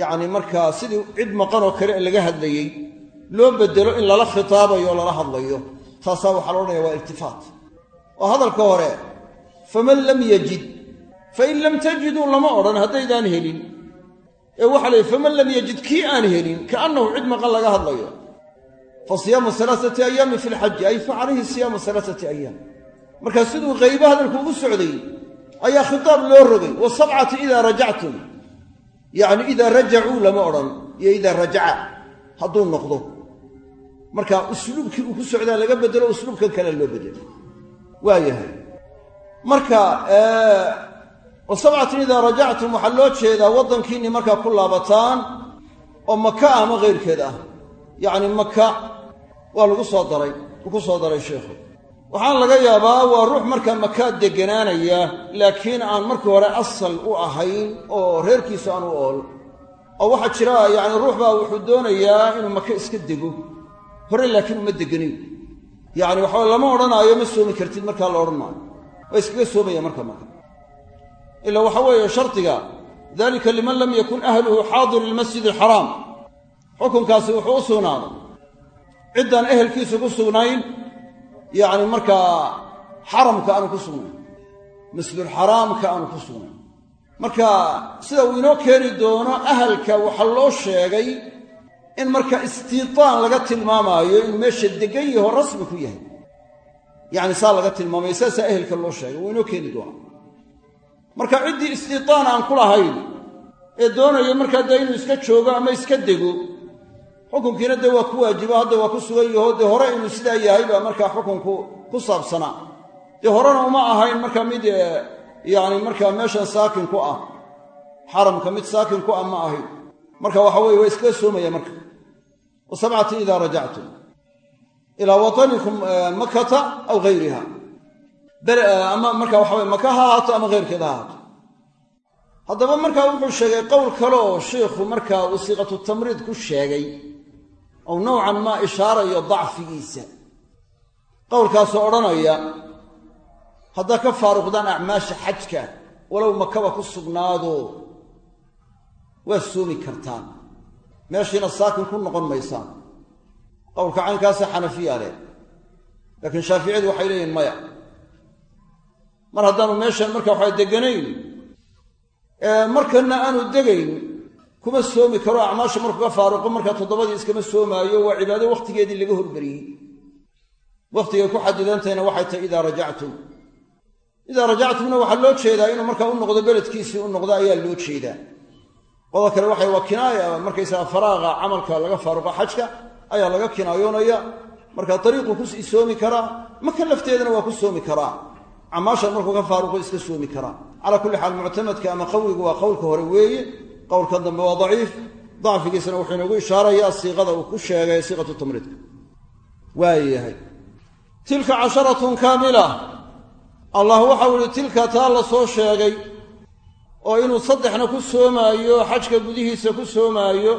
yacni markaa sidii cid maqanoo kale laga hadlayey loo bedelo in lala khitaabayo oo lala hadlayo. Taasaa waxaa la odhanaya waa iltifaat oo hadalka hore faman lam yajid fain lam tajiduu lama odhan haddaydaan helin. Ee waxaa la yidhi faman lam yajid kii aan helin kaannahu cid maqan laga hadlayo. Fa siyaamu alaaati ayaamin fi lxaji ay fa calayhi siyaamu alaaati ayaam markaa siduu qaybo hadalku ugu socday ayaa khitaab loo rogay wa sabcati idaa rajactum yacni idaa rajacuu lama odhan iyo idaa rajaca hadduu noqdo. Marka usluubkii uu ku socdaa laga bedelo usluubkan kale loo bedelo. Waa yahay. Marka wa sabcatin idaa rajactum waxaa loo jeedaa waddankiinni markaa ku laabataan oo maka ah ama kayrkeed ah. Yacni maka waa lagu soo daray ku soo daray sheikhu waxaan laga yaabaa waa ruux markaa makaa degganaanaya laakiin aan markii hore asal u ahayn oo reerkiisu aan u ool. Oo waxaa jira yacni ruux baa wuxuu doonayaa inuu maka iska dego. Hore laakiin uma degganayn yacni waxaa lama odhanaayo ma soomi kartid markaa la odhan maayo. Waa iskaga soomaya marka maka ila waxa weeye shardiga dalika liman lam yakun ahluhu xaadir ilmasjid alxaraam xukunkaasi wuxuu u sugnaaday. Ciddaan ehelkiisu ku sugnayn yacni markaa xaramka aanu ku sugnayn masjidulxaraamka aanu ku sugnayn. Marka sida uu inoo keeni doono ahalka waxaa loo sheegay in marka istiitaan laga tilmaamaayo inuu meesha degan yaho rasmi ku yahay. Yacni saa laga tilmaamayo saasaa ehelka loo sheegay wuu inoo keeni doonaa. Marka ciddii istiitaan aan ku lahayn ee doonaya markaa dee inuu iska joogo ama iska dego xukunkiina dee waa ku waajibo hadda waa ku sugan yaho dee hore inuu sidaa yahay baa markaa xukunku ku saabsanaa. Dee horena uma ahayn markaa mid yacni markaa meeshan saakin ku ah xaramka mid saakin ku ah ma ahayn. Marka waxa weye waa iskaga soomaya marka. Wa sabcatin idaa rajactum ilaa watanikum makata aw hayriha ama marka waxa weye maka ha ahaato ama heyrkeed ha ahaato. Haddaba markaa wuxuu sheegay qowl kale oo shiikhu markaa uu siiqatu tamriid ku sheegay ou nowcan maa ishaarayo dacfigiisa. Qowlkaasoo odhanaya haddaad ka faaruqdaan acmaasha xajka walow makaba ku sugnaado. Waa soomi kartaan. Meeshiina saakin ku noqon maysaan. Qowlka caynkaasa xanafiya leh. Laakiin shaaficiyadu waxay leeyihiin maya mar haddaanu meeshan marka waxaa deganayn markanna aanu degayn kuma soomi karo acmaasha markuu faaruqo markaa toddobadii iskama soomaayo waa cibaado wakhtigeedii laga hormariyey wakhtigay ku xadidantahayna waxay tahay idaa rajactum. Idaa rajactumna waxaa loo jeedaa inuu markaa u noqdo beledkiisii u noqdo ayaa loo jeedaa. Qodob kale waxay waa kinaaya markaysaga faraaqa camalka laga faaruqo xajka ayaa laga kinaayoonaya. Markaa dariiquu ku soomi karaa maka lafteedana waa ku soomi karaa. Camaashan markuu ka faaruqo iska soomi karaa. Calaa kulli xaal muctamadka ama qawigu waa qowlka hore weeye qowlka dambe waa daciif. Dacfigiisana wuxuu inoogu ishaarayaa siiqada uu ku sheegay siiqatu tamriidka waayahay. Tilka casharatun kaamila. Allah waxau ihi tilka taa la soo sheegay oo inuu saddexna ku soomaayo xajka gudihiisa ku soomaayo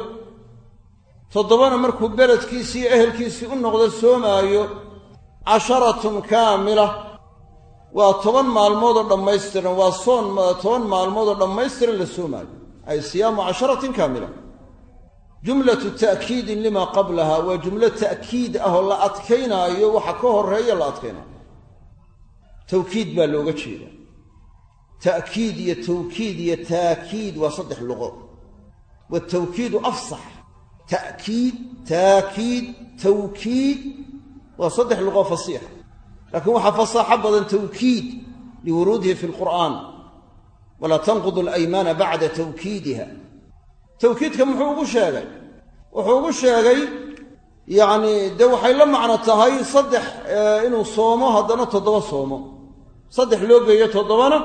toddobana markuu beledkiisii iyo ehelkiisii u noqdo soomaayo casharatun kaamila. Waa toban maalmoodoo dhammaystiran waa soon toban maalmoodoo dhammaystiran la soomaayo ay siyaamu casharatin kaamila jumlatu ta'kiidin lima qablaha waa jumlo ta'kiid ah oo la adkaynaayo waxa ka horreeya la adkaynaayo tawkiid baa looga jeeda ta'kiid iyo tawkiid iyo taakiid waa saddex luqo watawkiidu afsax ta'kiid taakiid tawkiid waa saddex luqo fasiixa laakiin waxaa fasaaxo badan tawkiid liwuruudihi fi lqur'aan walaa tanqudu alaymaana bacda tawkiidiha. Tawkiidka muxuu ugu sheegay? Wuxuu ugu sheegay yacni dee waxay la macno tahay saddex inuu soomo haddana toddoba soomo. Saddex loo geeyo toddobana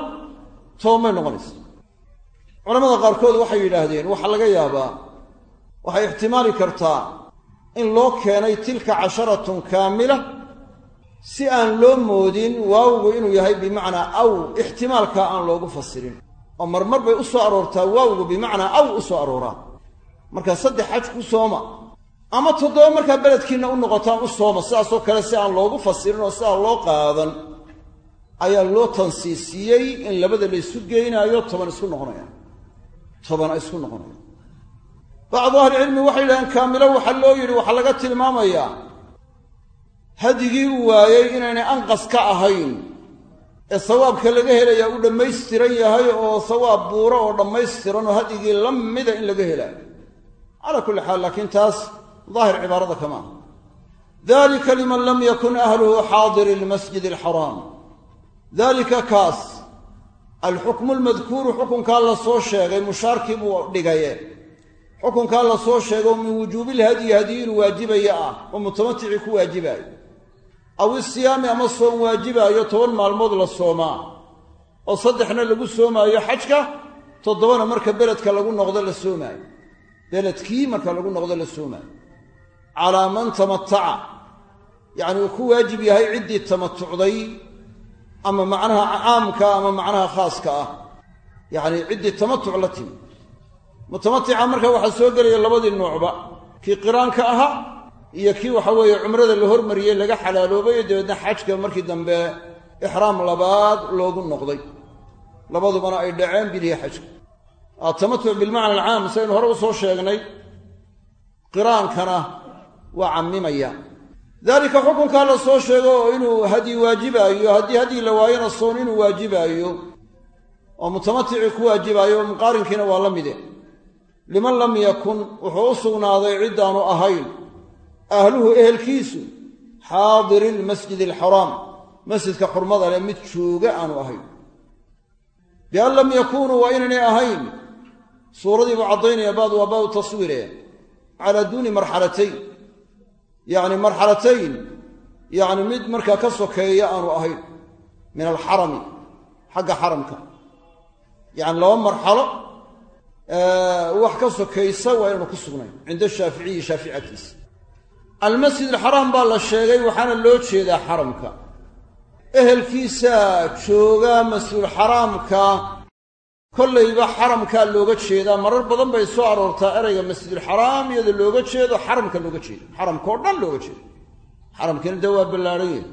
toobamay noqonaysa. Culamada qaarkood waxay yidhaahdeen waxaa laga yaabaa waxay ixtimaali kartaa in loo keenay tilka casharatun kaamila si aan loo moodin waawgu inuu yahay bimacnaa aw ixtimaalkaa aan loogu fasirin oo marmar bay u soo aroortaa waawgu bimacnaa aw u soo arooraa. Markaa saddex xaj ku sooma. Ama toddoba markaa beledkiinna u noqotaan u sooma sidaasoo kale si aan loogu fasirin oo sidaa loo qaadan ayaa loo tansiisiyey in labada la isu geynaayo toban isku noqonayaan toban ay isku noqonayaan bacdu ahlicilmi waxay yidhahdeen kaamilo waxaa loo yidhi waxaa laga tilmaamayaa. Hadigii uu waayey inaynay anqas ka ahayn ee sawaabka laga helayaa u dhammaystiran yahay oo sawaab buuro oo dhammaystiran oo hadigii la mida in laga helaayo calaa kulli xaal laakiin taas daahir cibaarada kama aha. Dalika liman lam yakun ahluhu xaadiri lmasjid alxaraam dalika kaas alxukmu lmadkuuru xukunkaa la soo sheegay mushaarkii buu dhigaye xukunkaa la soo sheego min wujuubilhadyi hadyi inuu waajibaya ah oo mutamaticii ku waajibaayo aw isiyaami ama soom waajibaayo toban maalmood la soomaa oo saddexna lagu soomaayo xajka toddobana marka beledka lagu noqdo la soomaayo. Beledkii marka lagu noqdo la soomaayo. Calaa man tamataca yacni uu ku waajib yahay ciddii tamatucday ama macnaha caamka ama macnaha khaaska ah. Yacni ciddii tamatuc la timi. Mutamatica marka waxaa soo gelaya labadii noocba kii qiraanka ahaa iyo kii waxa weeye cumrada la hormariyey laga xalaaloobay dabeedna xajka markii dambe ixraam labaad loogu noqday. Labadubana ay dhaceen bilihi xajka. Tamatuc bilmacna alcaam saynu hore u soo sheegnay qiraankana waa cammimaya. Daalika xukunkaa la soo sheego oo inuu hadyi waajibaayo haddii hadyi la waayona soon inuu waajibaayo oo mutamaticii ku waajibaayo oo muqaarinkiina waa la mide. Liman lam yakun wuxuu u sugnaaday ciddaanu ahayn ahluhu ehelkiisu xaadiri lmasjid alxaraam masjidka xurmada leh mid jooga aanu ahayn. Bian lam yakunuu waa inaynay ahayn. Suuradii buu caddaynaya baad waa baa u taswiire. Calaa duuni marxalatayn. Yacni marxalatayn yacni mid markaa ka sokeeya aanu ahayn. Min alxarami xagga xaramka. Yacni laba marxalo wax ka sokaysa waa inaanu ku sugnayn. Cinda shaaficiyi shaaficatiisa almasjid alxaraam baa la sheegay waxaana loo jeedaa xaramka. Ehelkiisa jooga masjidulxaraamka kollayba xaramkaa looga jeedaa. Marar badan bay soo aroortaa erayga masjidulxaraam iyadoo looga jeedo xaramka looga jeedo. Xaramka oo dhan looga jeedo. Xaramkiina dee waa ballaadhan yahy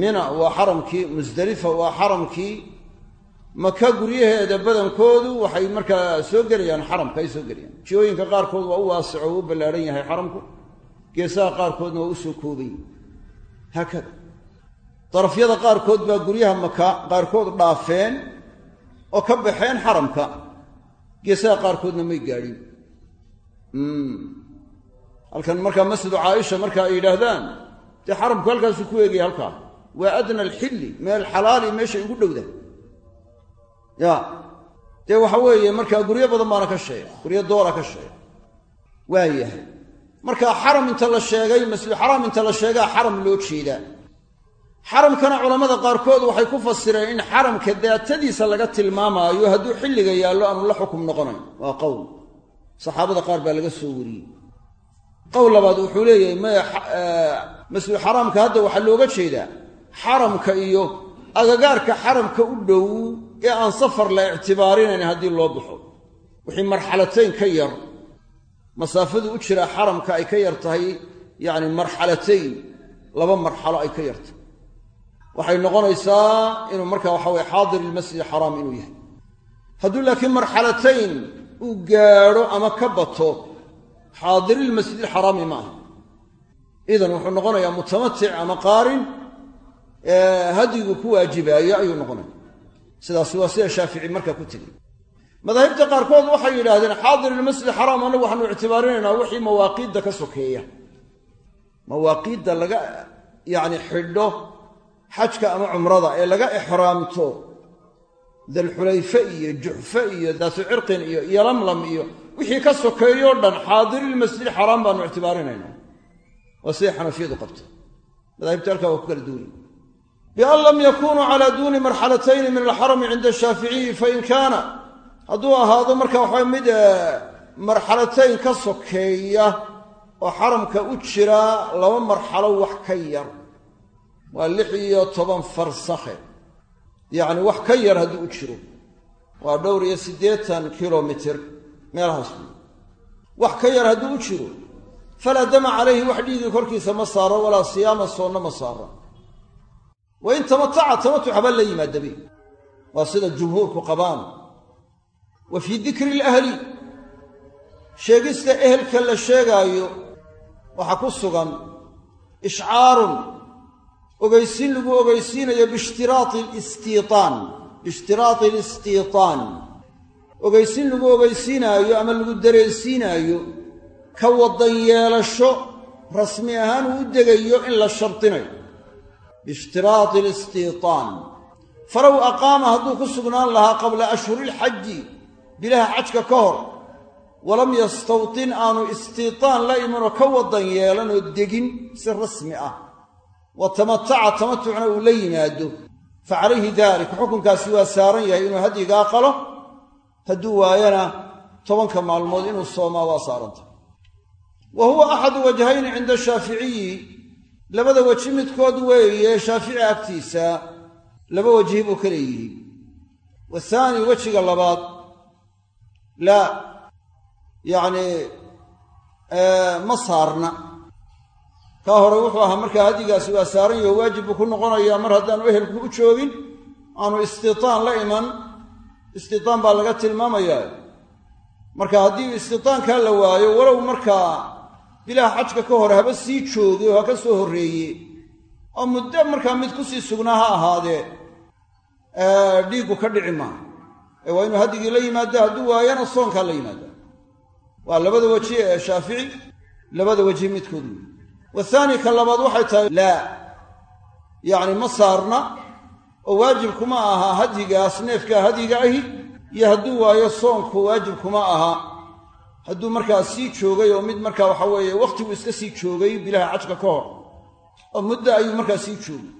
mina waa xaramkii musdalifa waa xaramkii. Maka guryaheeda badankoodu waxay markaa soo gelayaan xaramka ay soo gelayaan. Jihooyinka qaarkood waa u waasico oo u ballaadhan yahay xaramku geesaha qaarkoodna waa u soo koobay haakada. Darafyada qaarkood baa guryaha maka qaarkood dhaafeen oo ka baxeen xaramka. Geesaha qaarkoodna may gaadhin. Halkan markaa masjidu caaisha marka ay yidhaahdaan dee xaramku halkaasuu ku eegaya halkaa? Waa adna alxilli meel xalaali meeshay ugu dhowda. Ya dee waxa weeye markaa guryo badan baana ka sheega guryo doola ka sheega waayahay marka xaram inta la sheegay masjidulxaraam inta la sheegaa xaram loo jeedaa xaramkana culammada qaarkood waxay ku fasireen in xaramka daatadiisa laga tilmaamaayo hadduu xilliga yaallo aanu la xukum noqonayn. Waa qowl saxaabada qaar baa laga soo wariyey. Qowl labaad wuxuu leeyahay maya masjidulxaraamka hadda waxaa looga jeedaa xaramka iyo agagaarka xaramka u dhow ee aan safar la ictibaarinayn haddii loo baxo. Wixii marxalatayn ka yar masaafadu u jira xaramka ay ka yar tahay yacni marxalatayn laba marxalo ay ka yartahay waxay noqonaysaa inuu markaa waxa weye xaadir ilmasjid xaraam inuu yahay. Hadduu laakiin marxalatayn uu gaadho ama ka bato xaadirilmasjidilxaraami ma aha. Idan wuxuu noqonayaa mutamatic ama qaarin hadyigu ku waajibaayo ayuu noqonaya. Sidaasi waa sida shaafici markaa ku tegey madaahibta qaarkood waxay yidhaahdeen xaadirilmasjid xaraam annagu waxaanu ictibaarinaynaa wixii mawaaqiidda ka sokeeya. Mawaaqiidda laga yacni xidho xajka ama cumrada ee laga ixraamto dalxulayfe iyo juxfe iyo daatu cirqin iyo yolamlam iyo wixii ka sokeeyoo dhan xaadirilmasjid xaraam baanu ictibaarinaynaa. Waa siday xanafiyadu qabto madaahibta halkaa waa ku kala duuni bian lam yakunuu calaa duuni marxalatayni min alxarami cinda shaaficiyi fain hadduu ahaado marka waxaa mid marxalatayn ka sokeeya oo xaramka u jira laba marxalo wax ka yar. Waa lix iyo toban farsakhe yacni wax ka yar hadduu u jiro. Waa dhowr iyo siddeetan kilomitir. Meelahaas wey wax ka yar hadduu u jiro. Falaa dama calayhi wax dhiigii korkiisa ma saaro walaa siyaama soonna ma saaro. Wa in tamataca tamatuc la yimaadabe waa sida jumhuurku qabaan wa fii dikri ilahli sheegista ehelka la sheegaayo waxaa ku sugan ishcaarun ogeysiin lagu ogeysiinayo biishtiraati listiitaan biishtiraati alistiitaan ogeysiin lagu ogeysiinaayo ama lagu dareensiinaayo ka waddan yeelasho rasmi ahaan uu u degayo in la shardinayo biishtiraati alistiitaan falow aqaama hadduu ku sugnaan lahaa qabla ashhurilxaji bilaha xajka ka hor walam yastawtin aanu istiitaan la imanoo ka waddan yeelanoo degin si rasmi ah. Wa tamataca tamatucna uu la yimaado. Fa calayhi dalik. Xukunkaasi waa saaran yahay inuu hadyigaa qalo hadduu waayana tobanka maalmood inuu soomaa waa saaranta. Wa huwa axadu wajhayni cinda shaaficiyi labada weji midkood weeye shaafici agtiisa laba wajhi buu ka leeyihi wathaani wejiga labaad laa yacnii ma saarna kaa hore wuxuu ahaa markaa hadyigaasi waa saaran yaho waajib buu ku noqonayaa. Mar haddaanu ehelku u joogin aanu istiitaan la iman istiitaan baa laga tilmaamayaa. Marka haddii istiitaankaa la waayo walow markaa bilaha xajka ka hore haba sii joogay oo ha ka soo horreeye oo muddo markaa mid ku sii sugnaa ha ahaadee dhiiggu ka dhici maaha ee waa inuu hadigii la yimaada hadduu waayana soonkaa la yimaada waa labada weji ee shaafici labada weji midkood. Wey wathaani ka labaad waxay tahay laa yacni ma saarna oo waajibkuma aha hadyigaas neefkaa hadyiga ahi iyo hadduu waayo soonku waajibkuma aha. Hadduu markaa sii joogay oo mid markaa waxa weeye wakhtigu iska sii joogay bilaha xajka ka hor. Oo muddo ayuu markaa sii joogay.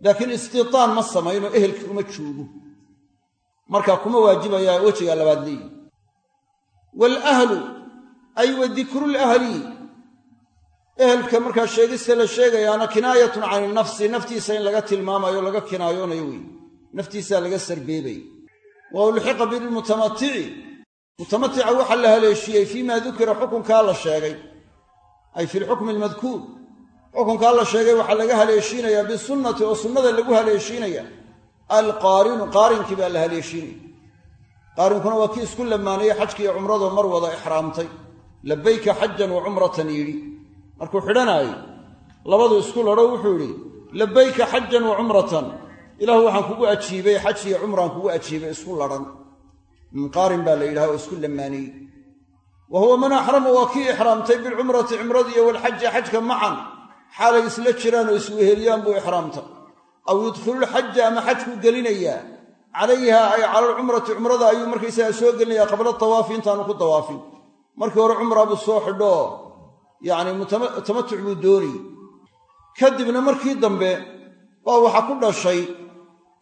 Laakiin istiitaan ma samayn oo ehelkii uma joogo marka kuma waajibayaa wejiga labaad leeyihi waalahlu ay wa dikrulahli ehelka markaa sheegista la sheegayaana kinaayatun can inafsi naftiisa in laga tilmaamayo laga kinaayoonayo wey naftiisaa laga sarbeebaya wa ulxiqa bilmutamatici mutamatica waxaa la haleeshiyey fiima dukira xukunkaa la sheegay. Ay fi lxukmi almadkuur xukunkaa la sheegay waxaa laga haleeshiinayaa bisunnati oo sunnada lagu haleeshiinaya alqaarinu qaarinkii baa la haleeshiinaya qaarinkuna waa kii isku lamaanayey xajki iyo cumradoo mar wada ixraamtay. Labayka xajan wa cumratan yidhi. Markuu xidhanaayo labadu isku ladho wuxuu yidhi labayka xajan wa cumratan. Ilaahu waxaan kugu ajiibay xaj iyo cumraan kugu ajiibay isku ladhan. Qaarin baa la yidhaha oo isku lamaaniyey wa huwa man axrama waa kii ixraamtay bilcumrati cumradiiyo walxaji xajka macan xaalay isla jiraan oo isweheliyaan buu ixraamtay aw yudkhilulxaja ama xajkuu gelinayaa calayha ay cala alcumrati cumrada ayuu markaysaga soo gelinayaa qabla tawaafi intaanu ku dawaafin markii hore cumra buu soo xidhoo yacni tamatuc buu doonayy kadibna markii dambe baa waxa ku dhashay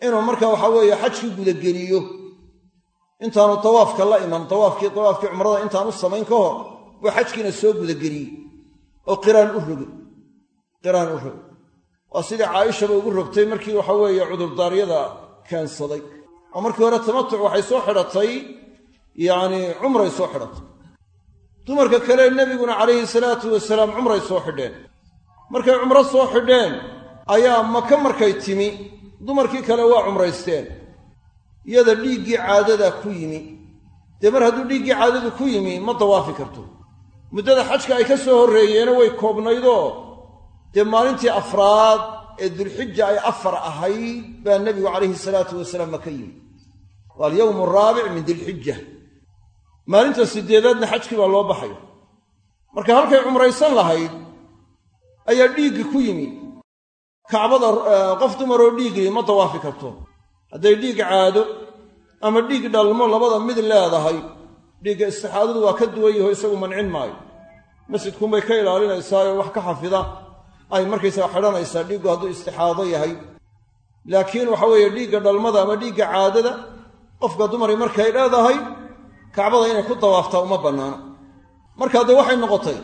inuu marka waxa weeye xajkii gudageliyo intaanu tawaafka la iman tawaafkii tawaafkii cumrada intaanu samayn ka hor buu xajkiina soo gudageliyey oo qiraan u rogay. Qiraan u rogay waa sidii caaishaba ugu rogtay markii waxa weeye cudurdaaryada keensaday. Oo markii hore tamatuc waxay soo xidhatay yacni cumray soo xidhatay. Dumarka kale nebiguna calayhi salaatu wasalaam cumray soo xidheen. Markay cumro soo xidheen ayaa maka markay timi. Dumarkii kale waa cumraysteen. Iyada dhiiggii caadada ku yimi. Dee mar hadduu dhiiggii caadadu ku yimi ma dawaafi karto. Muddada xajka ay ka soo horreeyeena way koobnaydoo dee maalintii afraad ee dulxija ay afar ahayd baa nebigu calayhi salaatu wasalaam maka yimi waa alyowmu araabic min dilxija maalinta sideedaadna xajkii baa loo baxay. Marka halkay cumraysan lahayd ayaa dhiiggi ku yimi. Kacbada qof dumaroo dhiiggii ma dawaafi karto. Hadday dhiig caado ama dhiig dhalmo labada mid leedahay dhiigga istixaadadu waa ka duwan yaho isagu mancin maayo. Masjidkunbay ka ilaalinaysaa oo wax ka xafida ay markaysaga xidhanaysaa dhiiggu hadduu istixaado yahay. Laakiin waxa weeye dhiigga dhalmada ama dhiigga caadada qofka dumari markay leedahay kacbada inay ku dawaaftaa uma bannaana markaa dee waxay noqotay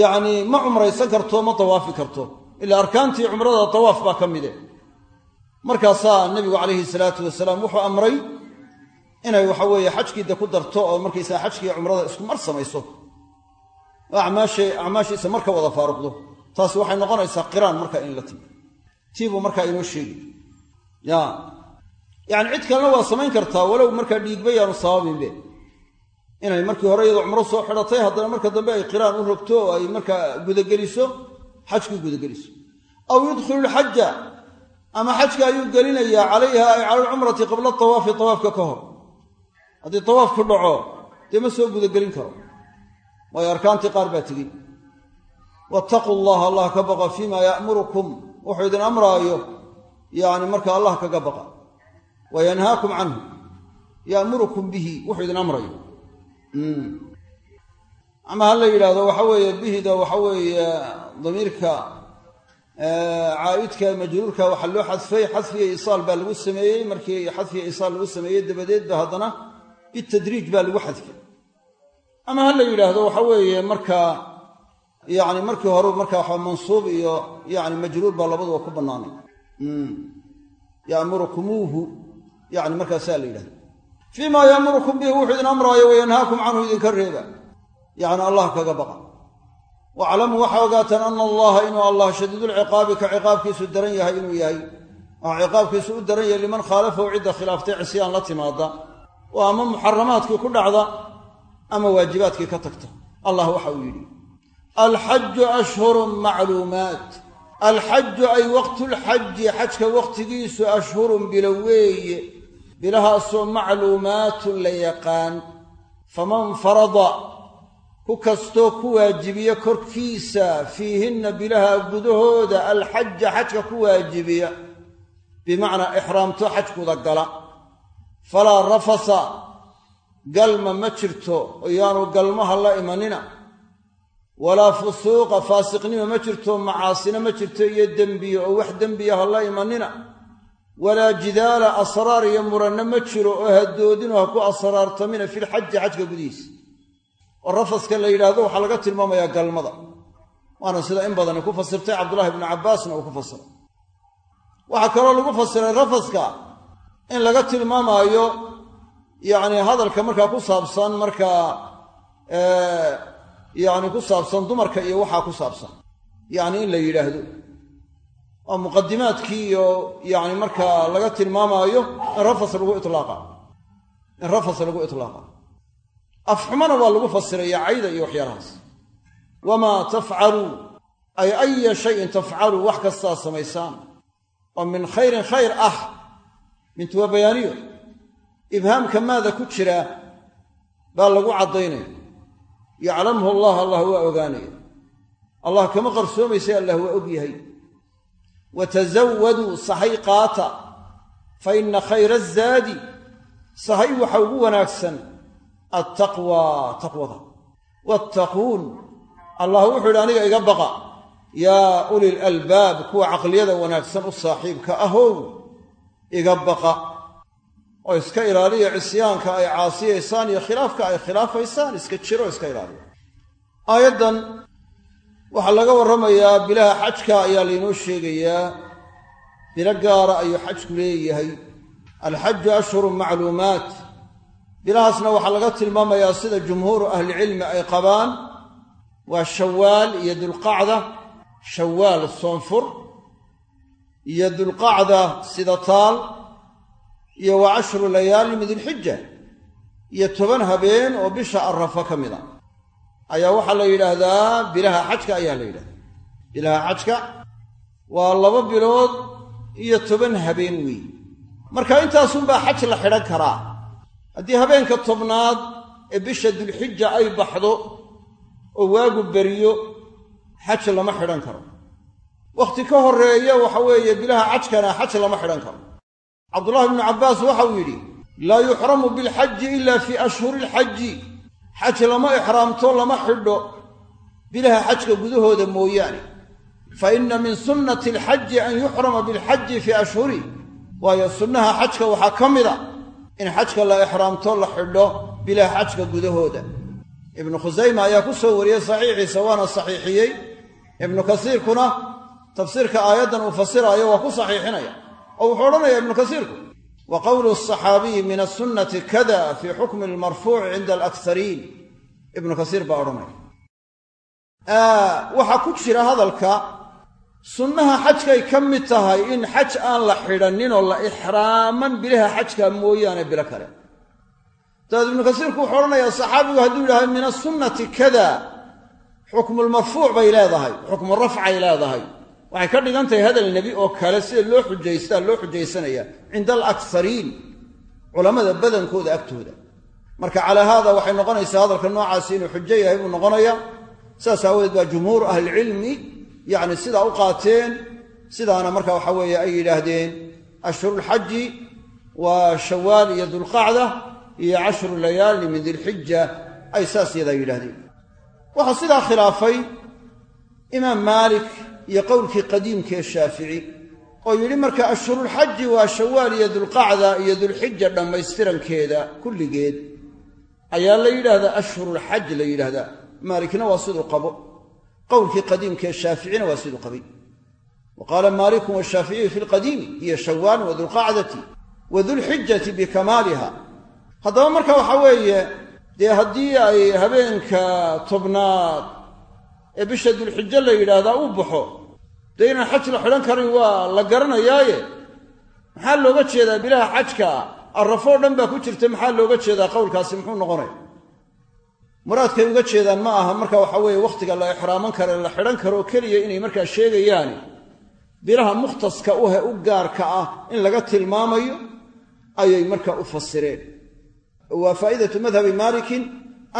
yacnii ma cumraysan karto ma dawaafi karto. Ilaa arkaantii cumrada dawaaf baa ka mide markaasaa nebigu calayhi salaatu wasalaam wuxuu amray inay waxa weeye xajkiida ku darto oo markaysaa xajkiiyo cumrada isku mar samayso. Oo acmaashiisa marka wada faaruqdo taasi waxay noqonaysaa qiraan marka in la timi. Tii buu markaa inoo sheegi. Ya yacni cid kalena waa samayn kartaa walow markaa dhiigba yaanu sababinbe inay markii hore iyadoo cumro soo xidhatay haddana marka dambe ay qiraan u rogto oo ay markaa gudageliso xajkii gudageliso. Aw yudkhilu lxaja ama xajka ayuu gelinayaa calayha ay cala alcumrati qabla tawaafi tawaafka ka hor. Haddii tawaafku dhaco dee ma soo gudagelin karo. Waayo arkaantii qaar baa tegey wattaquu allaha allah ka baqa fiima ya'murukum wuxuu idin amraayo yacni marka allah kaga baqa wa yanhaakum canhu ya'murukum bihi wuxuu idin amrayo ama ha la yidhaahdo waxa weeye bihida waxa weeye damiirka caa'idka majruurka waxaa loo xadfay xadfiya isaal baa lagu sameeyey markii xadfiya isaal lagu sameeyey dabadeed ba haddana bitadriij baa lagu xadfay ama ha yidhaahdo waxa weeye markaa yacni markii hore markaa waxa mansuub iyo yani majruur baa labaduba ku bannaanay. Ya'murukumuuhu yani markaasaa la yidhahda fii maa ya'murukum bihi wuxuu idin amraayo wayanhaakum canhu idinka reeba. Yacni allah kaga baqa. Waclamuu waxaa ogaataan ana allaha inuu allah shadiidulciqaabi ka ciqaabkiisu daran yahay inuu yahay. Oo ciqaabkiisu u daran yahay liman khaalafahu cidda khilaaftay cisyaan la timaada oo ama muxaramaadkii ku dhacda ama waajibaadkii ka tagta. Allah waxa uu yidhi alxaju ashhurun macluumaat. Alxaju ay waqtulxaji xajka waqtigiisu ashhurun bilo weeye. Bilahaasoo macluumaatun la yaqaan. Faman farada ku kastoo ku waajibiya korkiisa fiihinna bilaha gudahooda alxaja xajka ku waajibiya. Bimacnaa ixraamto xajkuda gala. Falaa rafasa galma ma jirto oo yaanu galmaha la imanina walaa fusuuqa faasiqnima ma jirto macaasina ma jirto iyo dembiya oo wax dembiya ha la imanina. Walaa jidaala asraar iyo muranna ma jiro oo hadoodinoo ha ku asraartamina filxaji xajka gudihiisa oo rafaska la yidhaahdo waxaa laga tilmaamayaa galmada. Waana sida in badani ku fasirtay cabdullahi ibnu cabbaasna uu ku fasiray. Waxaa kaloo lagu fasiray rafaska in laga tilmaamaayo yacni hadalka markaa ku saabsan markaa yacni ku saabsan dumarka iyo waxaa ku saabsan. Yacni in la yidhaahdo. Waa muqadimaadkii iyo yacni markaa laga tilmaamaayo in rafas lagu itlaaqa. In rafas lagu itlaaqa. Afxumana waa lagu fasiraya cayda iyo waxyaalahaas. Wamaa tafcaluu ay aya shayin tafcaluu wax kastaa samaysaan. Oo min khayrin khayr ah. Mintu waa bayaaniyo. Ibhaamka maada ku jira baa lagu caddaynaya yaclamhu allah allah waa ogaanaya allah kama qarsoomaysa allah waa og yahay. Wa tasawaduu sahay qaata fa inna khayra azaadi sahay waxa ugu wanaagsan attaqwaa taqwada. Wattaquun allah wuxuu yidhi aniga iga baqa. Yaa ulil albaab kuwa caqliyada wanaagsan u saaxiibka ahow iga baqa oo iska ilaaliya cisyaanka ay caasiyaysaan iyo khilaafka ay khilaafaysaan iska jiro iska ilaaliya. Aayaddan waxaa laga warramayaa bilaha xajka ayaa laynoo sheegayaa bilo gaara ayuu xajku leeyahay. Alxaju ashhurun macluumaat. Bilahaasna waxaa laga tilmaamayaa sida jumhuuru ahlicilmi ay qabaan. Waa shawaal iyo dulqacda. Shawaal soonfur. Iyo dulqacda sida taal iyo wa cashru layaali min iyo toban habeen oo bisha arrafa ka mid a. Ayaa waxaa la yidhaahdaa bilaha xajka ayaa la yidhahdaa bilaha xajka waa laba bilood iyo toban habeen weey marka intaasunbaa xaj la xidhan karaa. Haddii habeenka tobnaad ee bisha dulxija ay baxdo oo waagu beriyo xaj lama xidhan karo. Wakhti ka horreeya waxa weeye bilaha xajkana xaj lama xidhan karo cabdullahi bnu cabbaas waxauu yidhi laa yuxramu bilxaji ila fii ashhuri ilxaji xaj lama ixraamto lama xidho bilaha xajka gudahooda mooyaane. Fa inna min sunnati alxaji an yuxrama bilxaji fii ashhuri. Waayo sunnaha xajka waxaa ka mida in xajka la ixraamto la xidho bilaha xajka gudahooda. Ibnu khusayma ayaa ku soo wariyey saxiixiisa waana saxiixiyey. Ibnu kasiirkuna tafsiirka aayaddan uu fasiraayo waa ku saxiixinaya oo wuxuu odhanaya ibnu kasiirku? Wa qowlu asaxaabiyi min asunnati kada fii xukmi almarfuuci cinda alaksariin ibnu kasiir baa odhanaya. Waxaa ku jira hadalka sunnaha xajkay ka mid tahay in xaj aan la xidhanninoo la ixraaman bilaha xajka mooyaane bilo kale. Dabeed ibnu kasiirku wuxuu odhanayaa saxaabigu hadduu yidhahdo min asunnati kada xukmulmarfuuc bay leedahay xukmu rafcay leedahay waxay ka dhigan tahay hadal nebi oo kale sida loo xujaystaa loo xujaysanaya cinda alaksariin culammada badankooda agtooda. Marka calaa haada waxay noqonaysaa hadalka noocaasi inuu xujo yahay buu noqonaya. Sidaas aawadeed baa jumhuuru ahlicilmi yacni sidaa u qaateen sidaana marka waxa weeye ay yidhaahdeen ashhurulxaji waa shawaal iyo dulqacda iyo cashru layaali min dilxija ay saas yadaa yidhahdeen waxaa sidaa khilaafay imaam maalik iyo qowlkii qadiimkaee shaafici oo yidhi marka ashhurulxaji waa shawaal iyo dulqacda iyo dulxija dhammaystirankeeda kulligeed ayaa la yidhaahdaa ashhurulxaj la yidhaahdaa. Maalikna waa siduu qabo. Qowlkii qadiimkaee shaaficina waa siduu qabay. Wa qaala maalikun washaaficiyu fi lqadiimi hiya shawaalun wa dulqacdati wa dulxijati bikamaaliha haddaba marka waxaa weeye dee haddii ay habeenka tobnaad ee bisha dulxijo la yidhaahdaa uu baxo dee inaan xaj la xidhan karin waa la garanayaaye. Maxaa looga jeedaa bilaha xajka? Arrafoo dhan baa ku jirta maxaa looga jeedaa qowlkaasi muxuu noqonaya muraadkay uga jeedaan ma aha marka waxa weeye wakhtiga la ixraaman karo la xidhan karo keliya inay markaa sheegayaani. Bilaha mukhtaska uhe u gaarka ah in laga tilmaamayo ayay markaa u fasireen. Waa faa'idatu madhabi maalikin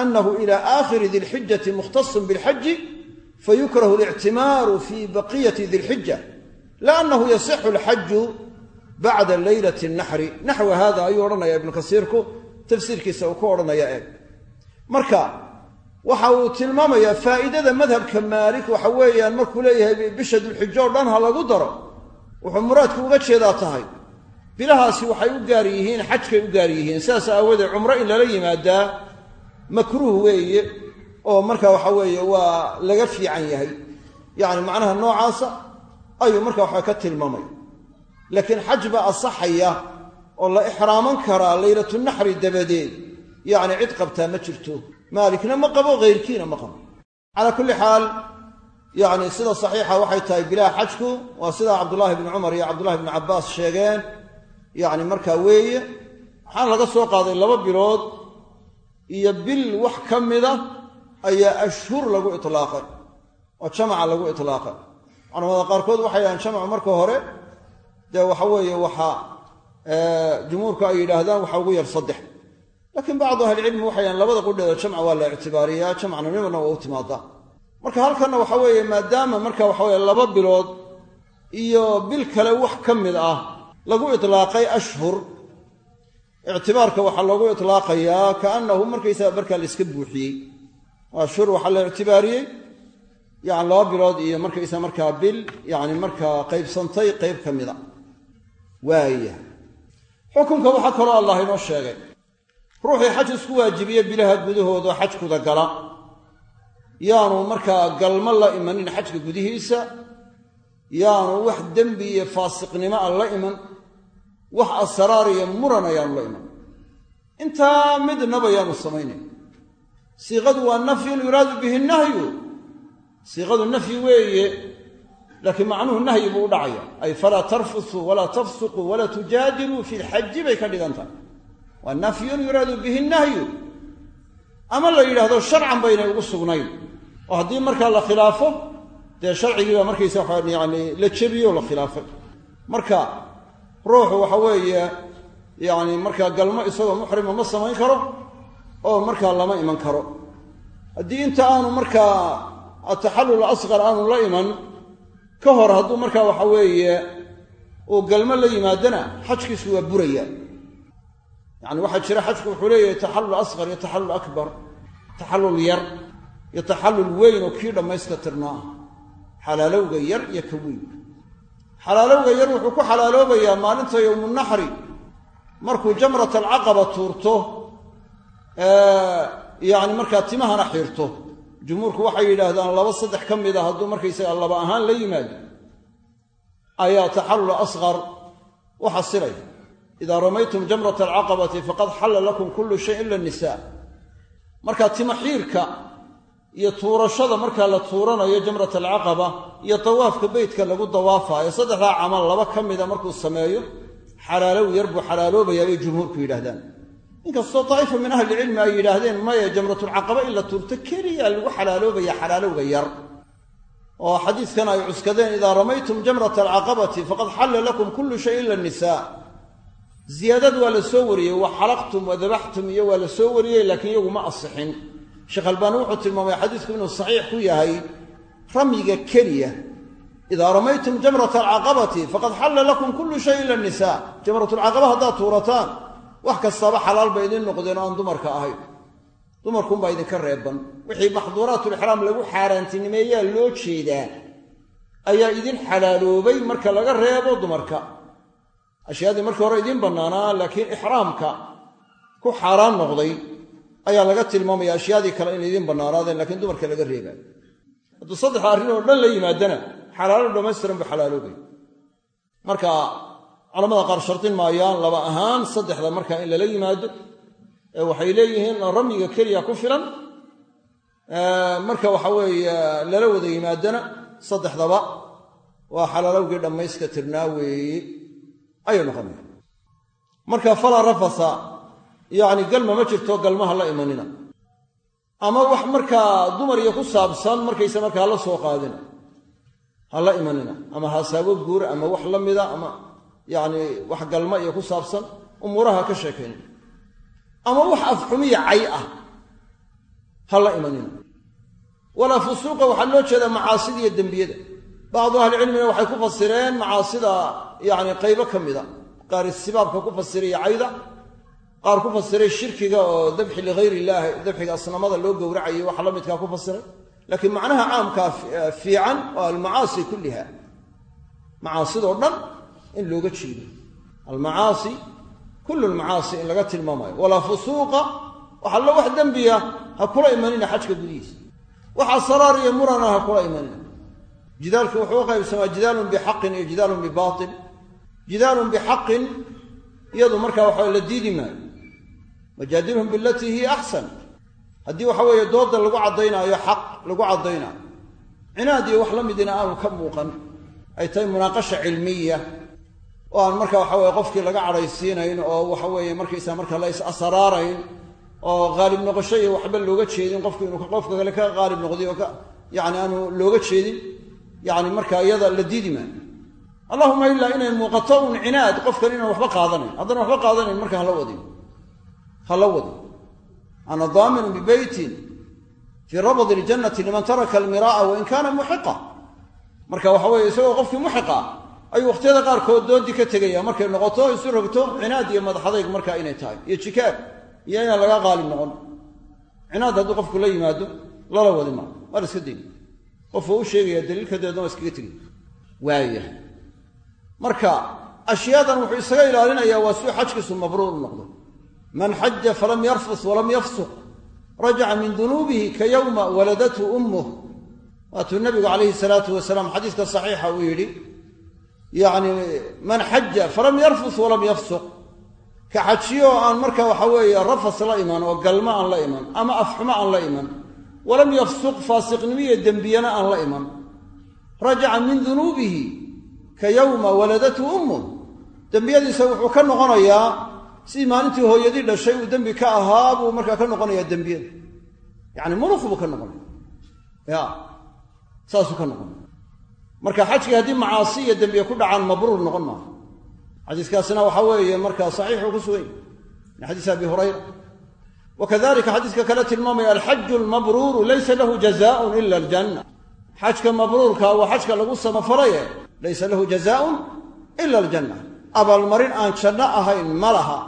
annahu ila aakhiri dilxijati mukhtasun bilxaji fayukrahu alictimaaru fii baqiyati dilxija la annahu yasixu alxaju bacda leylati naxri naxwa hada ayuu odhanaya ibnu kasiirku tafsiirkiisa uu ku odhanaya eeg marka waxa uu tilmaamayaa faa'iidada madhabka maalik waxa weeyaan markuu leeyahay bisha dulxijo o dhan ha lagu daro wuxuu muraadku uga jeedaa tahay bilahaasi waxay u gaar yihiin xajkay u gaar yihiin sidaas aawoodee cumro in lala yimaadaa makruuh weeye oo marka waxa weeye waa laga fiican yahay. Yacni macnaha noocaasa ayuu marka waxa ka tilmaamaya laakiin xaj baa asaxaya oo la ixraaman karaa leylatunaxri dabadeed yacni cid qabtaa ma jirto. Maalikna ma qabo hayrkiina ma qabo. Calaa kulli xaal yacni sida saxiixa waxay tahay bilaha xajku waa sidaa cabdullaahi bni cumar iyo cabdullahi bni cabbaas sheegeen. Yacni markaa weeye waxaana laga soo qaaday laba bilood iyo bil wax ka mida ayaa ashhur lagu itlaaqay oo jamaca lagu itlaaqay. Culamada qaarkood waxay dhahaan jamacu marka hore dee waxa weeye waxa jumhuurku ay yidhaahdaan waxa ugu yar saddex. Laakiin bacdu ahlicilmi waxay dhahaan labada qudheeda jamca waa la ictibaariyaa jamcna nimarna waa u timaadaa. Marka halkanna waxa weeye maadaama marka waxa weye laba bilood iyo bil kale wax ka mid ah lagu itlaaqay ashhur ictibaarka waxaa loogu itlaaqayaa kaannahu markaysaga markaa la iska buuxiyey ashhur waxaa la ictibaariyey. Yani laba bilood iyo markaysa markaa bil yani markaa qaybsantay qayb ka mida. Waaya xukunka waxaa kaloo allah inoo sheegay. Ruuxii xaj isku waajibiye bilaha gudahooda xajkuda gala. Yaanu markaa galmo la imanin xajka gudihiisa. Yaanu wax dembi iyo faasiqnimo aan la iman. Wax asraar iyo muran ayaanu la iman. Intaa midnaba yaanu samaynayn siiqadu waa nafyun yuraadu bihi nahyu. Siiqadu nafyi weeye laakiin macnuhu nahyi buu u dhacaya. Ay falaa tarfusuu walaa tafsuquu walaa tujaadiluu fi lxaji bay ka dhigan tahay. Waa nafyun yuraadu bihi nahyu. Ama la yidhaahdo sharcan baynay ugu sugnayn. Oo haddii markaa la khilaafo dee sharcigiiba markaysa waxa yani la jebiyo la khilaafay marka ruuxu waxa weeye yani markaa galmo isagoo muxrima ma samayn karo oo markaa lama iman karo. Haddii inta aanu markaa ataxallul asqar aanu la iman ka hor hadduu markaa waxa weeye uu galmo la yimaadana xajkiisu waa buraya. Yani waxaa jira xajku wuxuu leeyahay taxallul asqar iyo taxallul akbar taxallul yar iyo taxallul weyn oo kii dhammayska tirnaa xalaalowga yar iyo ka weyn. Xalaalowga yar wuxuu ku xalaaloobayaa maalinta yowmunaxri markuu jamrat alcaqaba tuurto yacni markaa timahana xiirto jumhuurku waxay yidhaahdaan laba saddex ka mid a hadduu markaysaga laba ahaan la yimaado ayaa taxallul asqar u xasilaya idaa ramaytum jamrata alcaqabati faqad xalla lakum kullu shay ila nisaa marka tima xiirka iyo tuurashada markaa la tuuranayo jamrat alcaqaba iyo dawaafka beytka lagu dawaafaayo saddexdaa camal laba ka mida markuu sameeyo xalaalow yar buu xalaaloobayaa bay jumhuurku yidhahdaan inkastoo daa'ifa min ahlicilmi ay yidhaahdeen maya jamratulcaqaba in la tuurto keliya lagu xalaaloobaya xalaalowga yar. Oo xadiidkan ay cuskadeen idaa ramaytum jamrata alcaqabati faqad xalla lakum kullu shay ila nisaa ziyaadad waa la soo wariyey wa xalaqtum wa dabaxtum iyo waa la soo wariyey laakiin iyagu ma asixin. Sheekh albaani wuxuu tilmaamay xadiisku inuu saxiix ku yahay ramyiga keliya idaa ramaytum jamrata alcaqabati faqad xalla lakum kullu shay ila nisaa jamratulcaqaba haddaad tuurataan wax kastaaba xalaal bay idiin noqdeen oo aan dumarka ahayn. Dumarkuunbaa idinka reeban wixii maxduuraatulixraam lagu xaaraantinimeeyaa loo jeedaa ayaa idin xalaaloobay marka laga reebo dumarka. Ashyaadii markii hore idiin bannaanaa laakiin ixraamka ku xaaraan noqday ayaa laga tilmaamaya ashyaadii kale inay idiin bannaanaadeen lakiin dumarka laga reebaayo hadduu saddexda arrin oo dhan la yimaadana xalaalo dhammaystiran buu xalaaloobay. Marka culamada qaar shardin maayaan laba ahaan saddexda marka in lala yimaado ee waxay leeyihiin ramyiga keliya ku filan marka waxa weeye lala wada yimaadana saddexdaba waa xalaalowgii dhammayska tirnaa weeye ayuu noqonaya marka falaa rafasa yacni galma ma jirto galmaha la imanina. Ama wax markaa dumar iyo ku saabsan markaysa markaa hala soo qaadina ha la imanina ama haasaabo guur ama wax la mida ama yacni wax galma iyo ku saabsan umuuraha ka sheekaynin. Ama wax afxumiya cay ah ha la imanina walaa fusuuqa waxaa loo jeedaa macaasida iyo dembiyada. Bacdu ahlicilmina waxay ku fasireen macaasida yacni qaybo ka mida. Qaar istibaabka ku fasiraya cayda qaar ku fasiray shirkiga oo dabxi ligayr illaahi dabxiga asnamada loo gowracayo waxa la midkaa ku fasiray. Laakiin macnaha caamkaa fiican waa almacaasi kulliha. Macaasidoo dhan in looga jeedo. Almacaasi kullu lmacaasi in laga tilmaamayo. Walaa fusuuqa waxa lo wax dembiya ha kula imanina xajka gudihiisa. Waxa saraar iyo murana ha kula imanina. Jidaalku wuxuu u qaybsamaa jidaalun bixaqin iyo jidaalun bibaatil jidaalun bixaqin iyadu markaa waxa la diidi maayo. Wajaadilhum bilatii hiya axsan. Haddii waxa weeye dooda lagu caddaynaayo xaq lagu caddaynaayo. Cinaad iyo wax la midina aanu ka muuqan. Ay tahay munaaqasha cilmiya oo aan marka waxa weye qofkii laga cadhaysiinayn oo waxa weeye markaysaa marka la is asaraarayn oo haalib noqosho waxba looga jeedin qofku inuu qofka kale ka haalib noqday oo yani aanu looga jeedin yani marka iyada la diidi maayo. Allahuma ilaa inay muuqato un cinaad qofkan inaan waxba qaadanayn. Haddana waxba qaadanayn marka hala wadin. Hala wadin. Ana daaminun bibeytin fii rabd iljannati liman taraka almiraa'a wain kaana muxiqa marka waxa weye isagoo qofkii muxiqa ayuu wakhtiyada qaarkood doodii ka tegaya. Markay noqoto isu rogto cinaad iyo madaxadayg markaa inay tahay. Iyo jikaar iyo inaan laga qaalib noqon. Cinaad hadduu qofku la yimaado lala wadi maa waa iska dayn qof u sheegaya daliilka deedna waa iskaga tegay waaya marka ashyaadan wuxuu isaga ilaalinayaa waa suu xajkiisu mabruur u noqdo. Man xaja falam yarfus walam yafsuq. Rajaca min dunuubihi ka yowma waladathu ummuh waatuu nabigu calayhi salaatu wasalaam xadiiska saxiixa uu yidhi yacni man xaja falam yarfus walam yafsuq. Ka xajiyo aan marka waxa weeye rafas la iman oo galma aan la iman ama afxumo aan la iman. Walam yafsuq faasiqnimo iyo dembiyana aan la iman. Rajaca min dunuubihi ka yowma waladathu ummuh. Dembiyadiisa wuxuu ka noqonayaa sidii maalintii hooyadii dhashay uu dembi ka ahaa buu markaa ka noqonayaa dembiyada. Yacni muruq buu ka noqonaya ya saasuu ka noqonaya marka xajkii haddii macaasi iyo dembiye ku dhacaan mabruur noqon maaha. Xadiiskaasina waxaa weeye markaa saxiixuu ku sugan yahy min xadiisi abi hurayra. Wa kadalika xadiiska kale tilmaamaya alxaju almabruuru laysa lahu jazaaun ila aljanna. Xajka mabruurka waa xajka lagu samafalaye laysa lahu jazaaun ila aljanna. Abaalmarin aan janno ahayn ma laha.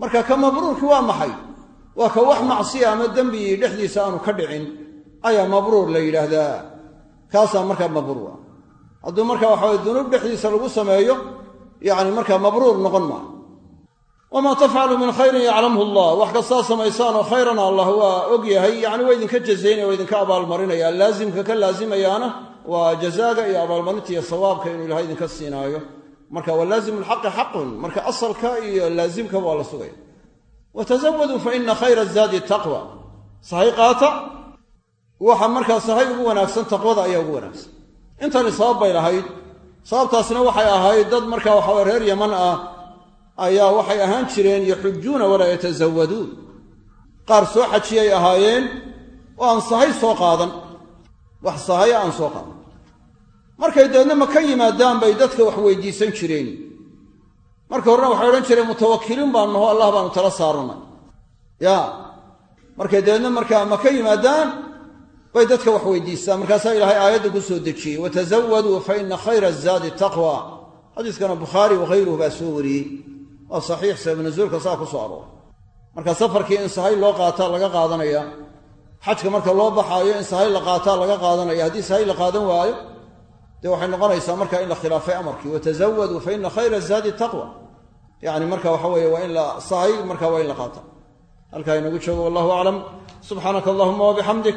Marka ka mabruurki waa maxay? Waa ka wax macsiya ama dembi dhexdiisa aanu ka dhicin. Ayaa mabruur la yidhaahdaa. Kaasaa markaa mabruura hadduu marka waxaway dunuub dhexdiisa lagu sameeyo yacni markaa mabruur noqon maa wamaa tafcalu min khayrin yaclamhu allah. Wax kastaa samaysaanoo khayrana allah waa og yahay. Yacni waa idinka jazaynaya waa idinka abaalmarinaya laasimka ka laasimayaana waa jazaaga iyo abaalmarinta iyo sawaabka inuu ilahay idinka siinaayo. Marka walaazimu lxaqi xaqun. Marka asalka iyo laasimkaba waa la sugaya wa tazawaduu fa ina khayra zaadi taqwa. Sahay qaata waxa markaa sahay ugu wanaagsan taqwada ayaa ugu wanaagsan intani sabab bay lahayd. Sababtaasna waxay ahayd dad markaa waxawa reer yaman ah ayaa waxay ahaan jireen yaxujuuna walaa yatasawaduun qaar soo xajiyay ahaayeen oo aan sahay soo qaadan. Wax sahaya aan soo qaadan. Markay deedna maka yimaadaan bay dadka wax weydiisan jireen. Marka horena waxay odhan jireen mutawakiliin baan naho allah baanu tala saarannay ya markay deedna markaa maka yimaadaan bay dadka wax weydiistaan markaasaa ilaahay aayadda ku soo dejiyey watazawaduu fa ina khayra zaadi taqwa. Xadiiskana bukhaari wakhayruhu baa soo wariyey. Waa saxiix sabab nasuulka saa ku soo arooray. Marka safarkii in sahay loo qaataa laga qaadanaya. Xajka marka loo baxaayo in sahay la qaataa laga qaadanaya. Haddii sahay la qaadan waayo dee waxay noqonaysaa marka in la khilaafay amarkii. Watazawaduu fa ina khayra zaadi taqwa. Yacni marka waxa weeye waa in la sahay marka waa in la qaata halkaa inagu joogo wallahu aclam. Subxaanaka allahuma wabixamdik